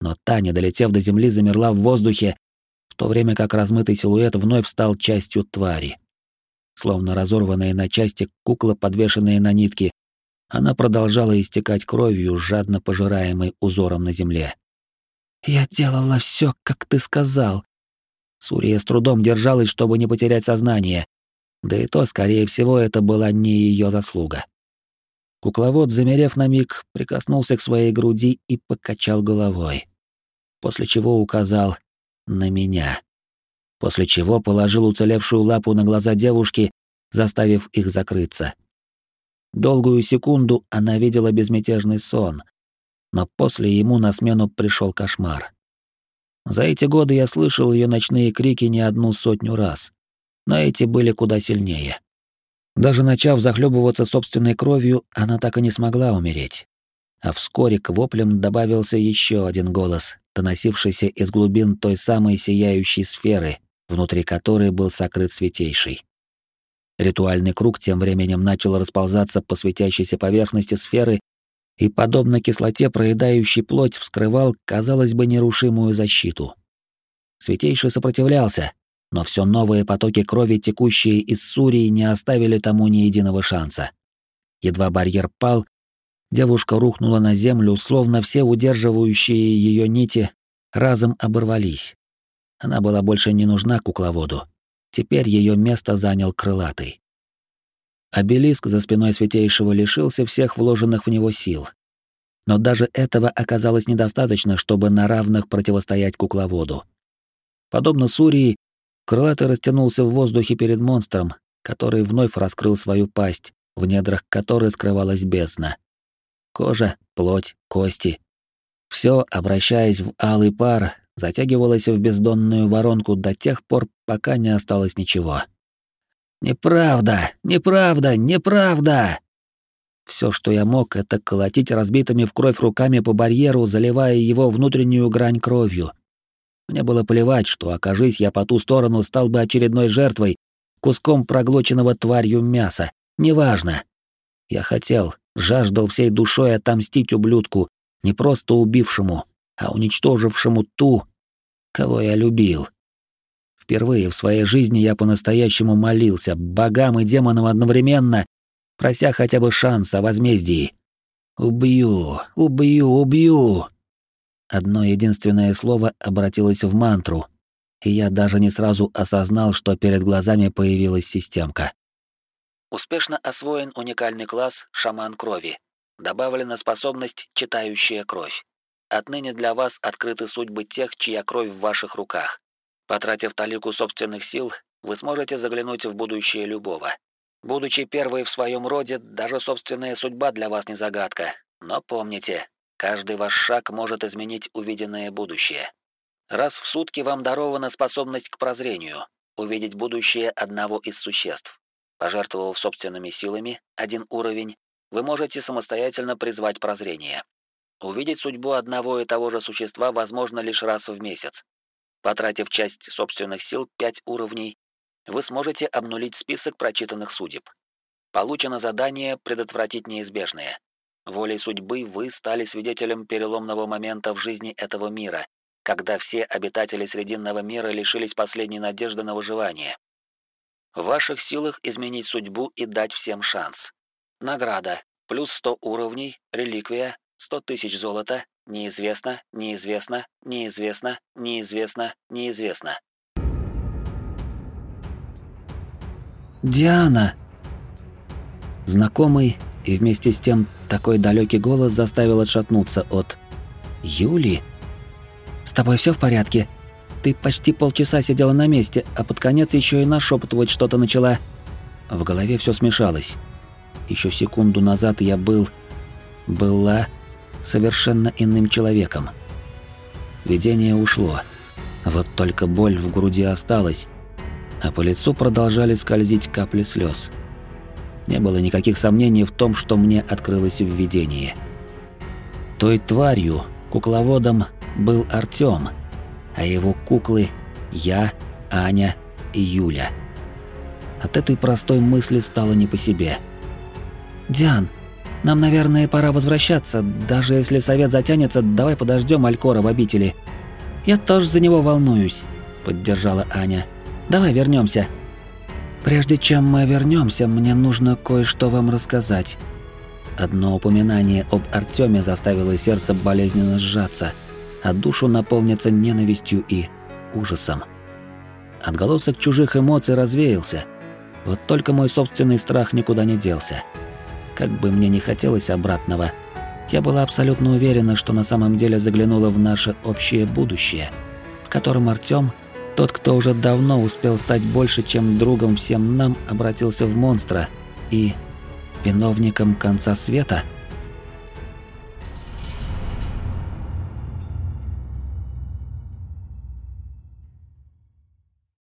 Speaker 1: Но та, не долетев до земли, замерла в воздухе, то время как размытый силуэт вновь стал частью твари. Словно разорванная на части кукла, подвешенная на нитке, она продолжала истекать кровью, жадно пожираемой узором на земле. «Я делала все, как ты сказал». Сурия с трудом держалась, чтобы не потерять сознание. Да и то, скорее всего, это была не ее заслуга. Кукловод, замерев на миг, прикоснулся к своей груди и покачал головой. После чего указал на меня. После чего положил уцелевшую лапу на глаза девушки, заставив их закрыться. Долгую секунду она видела безмятежный сон, но после ему на смену пришел кошмар. За эти годы я слышал ее ночные крики не одну сотню раз, но эти были куда сильнее. Даже начав захлебываться собственной кровью, она так и не смогла умереть. А вскоре к воплям добавился еще один голос, доносившийся из глубин той самой сияющей сферы, внутри которой был сокрыт святейший. Ритуальный круг тем временем начал расползаться по светящейся поверхности сферы и, подобно кислоте, проедающей плоть, вскрывал, казалось бы, нерушимую защиту. Святейший сопротивлялся, но все новые потоки крови, текущие из Сурии, не оставили тому ни единого шанса. Едва барьер пал, девушка рухнула на землю, словно все удерживающие ее нити разом оборвались. Она была больше не нужна кукловоду. Теперь ее место занял крылатый. Обелиск за спиной Святейшего лишился всех вложенных в него сил. Но даже этого оказалось недостаточно, чтобы на равных противостоять кукловоду. Подобно Сурии, крылатый растянулся в воздухе перед монстром, который вновь раскрыл свою пасть, в недрах которой скрывалась бездна. Кожа, плоть, кости. Все, обращаясь в алый пар, затягивалось в бездонную воронку до тех пор, пока не осталось ничего. «Неправда! Неправда! Неправда!» Все, что я мог, это колотить разбитыми в кровь руками по барьеру, заливая его внутреннюю грань кровью. Мне было плевать, что, окажись я по ту сторону, стал бы очередной жертвой, куском проглоченного тварью мяса. Неважно. Я хотел, жаждал всей душой отомстить ублюдку, не просто убившему, а уничтожившему ту, кого я любил. Впервые в своей жизни я по-настоящему молился богам и демонам одновременно, прося хотя бы шанс о возмездии. «Убью! Убью! Убью!» Одно единственное слово обратилось в мантру, и я даже не сразу осознал, что перед глазами появилась системка.
Speaker 3: Успешно освоен уникальный класс «Шаман крови». Добавлена способность «Читающая кровь». Отныне для вас открыты судьбы тех, чья кровь в ваших руках. Потратив талику собственных сил, вы сможете заглянуть в будущее любого. Будучи первой в своем роде, даже собственная судьба для вас не загадка. Но помните, каждый ваш шаг может изменить увиденное будущее. Раз в сутки вам дарована способность к прозрению, увидеть будущее одного из существ. Пожертвовав собственными силами, один уровень, вы можете самостоятельно призвать прозрение. Увидеть судьбу одного и того же существа возможно лишь раз в месяц. Потратив часть собственных сил 5 уровней, вы сможете обнулить список прочитанных судеб. Получено задание предотвратить неизбежное. Волей судьбы вы стали свидетелем переломного момента в жизни этого мира, когда все обитатели Срединного мира лишились последней надежды на выживание. В ваших силах изменить судьбу и дать всем шанс. Награда. Плюс 100 уровней, реликвия, 100 тысяч золота, неизвестно, неизвестно, неизвестно, неизвестно, неизвестно.
Speaker 1: «Диана!» Знакомый и вместе с тем такой далекий голос заставил отшатнуться от «Юли?» «С тобой все в порядке? Ты почти полчаса сидела на месте, а под конец еще и нашептывать что-то начала». В голове все смешалось. Еще секунду назад я был... была совершенно иным человеком. Видение ушло. Вот только боль в груди осталась, а по лицу продолжали скользить капли слез. Не было никаких сомнений в том, что мне открылось в видении. Той тварью, кукловодом, был Артём, а его куклы — я, Аня и Юля. От этой простой мысли стало не по себе. «Диан, нам, наверное, пора возвращаться. Даже если совет затянется, давай подождем Алькора в обители. Я тоже за него волнуюсь, поддержала Аня. Давай вернемся. Прежде чем мы вернемся, мне нужно кое-что вам рассказать. Одно упоминание об Артеме заставило сердце болезненно сжаться, а душу наполниться ненавистью и ужасом. Отголосок чужих эмоций развеялся. Вот только мой собственный страх никуда не делся. Как бы мне не хотелось обратного, я была абсолютно уверена, что на самом деле заглянула в наше общее будущее, в котором Артём, тот, кто уже давно успел стать больше, чем другом всем нам, обратился в монстра и виновником конца света –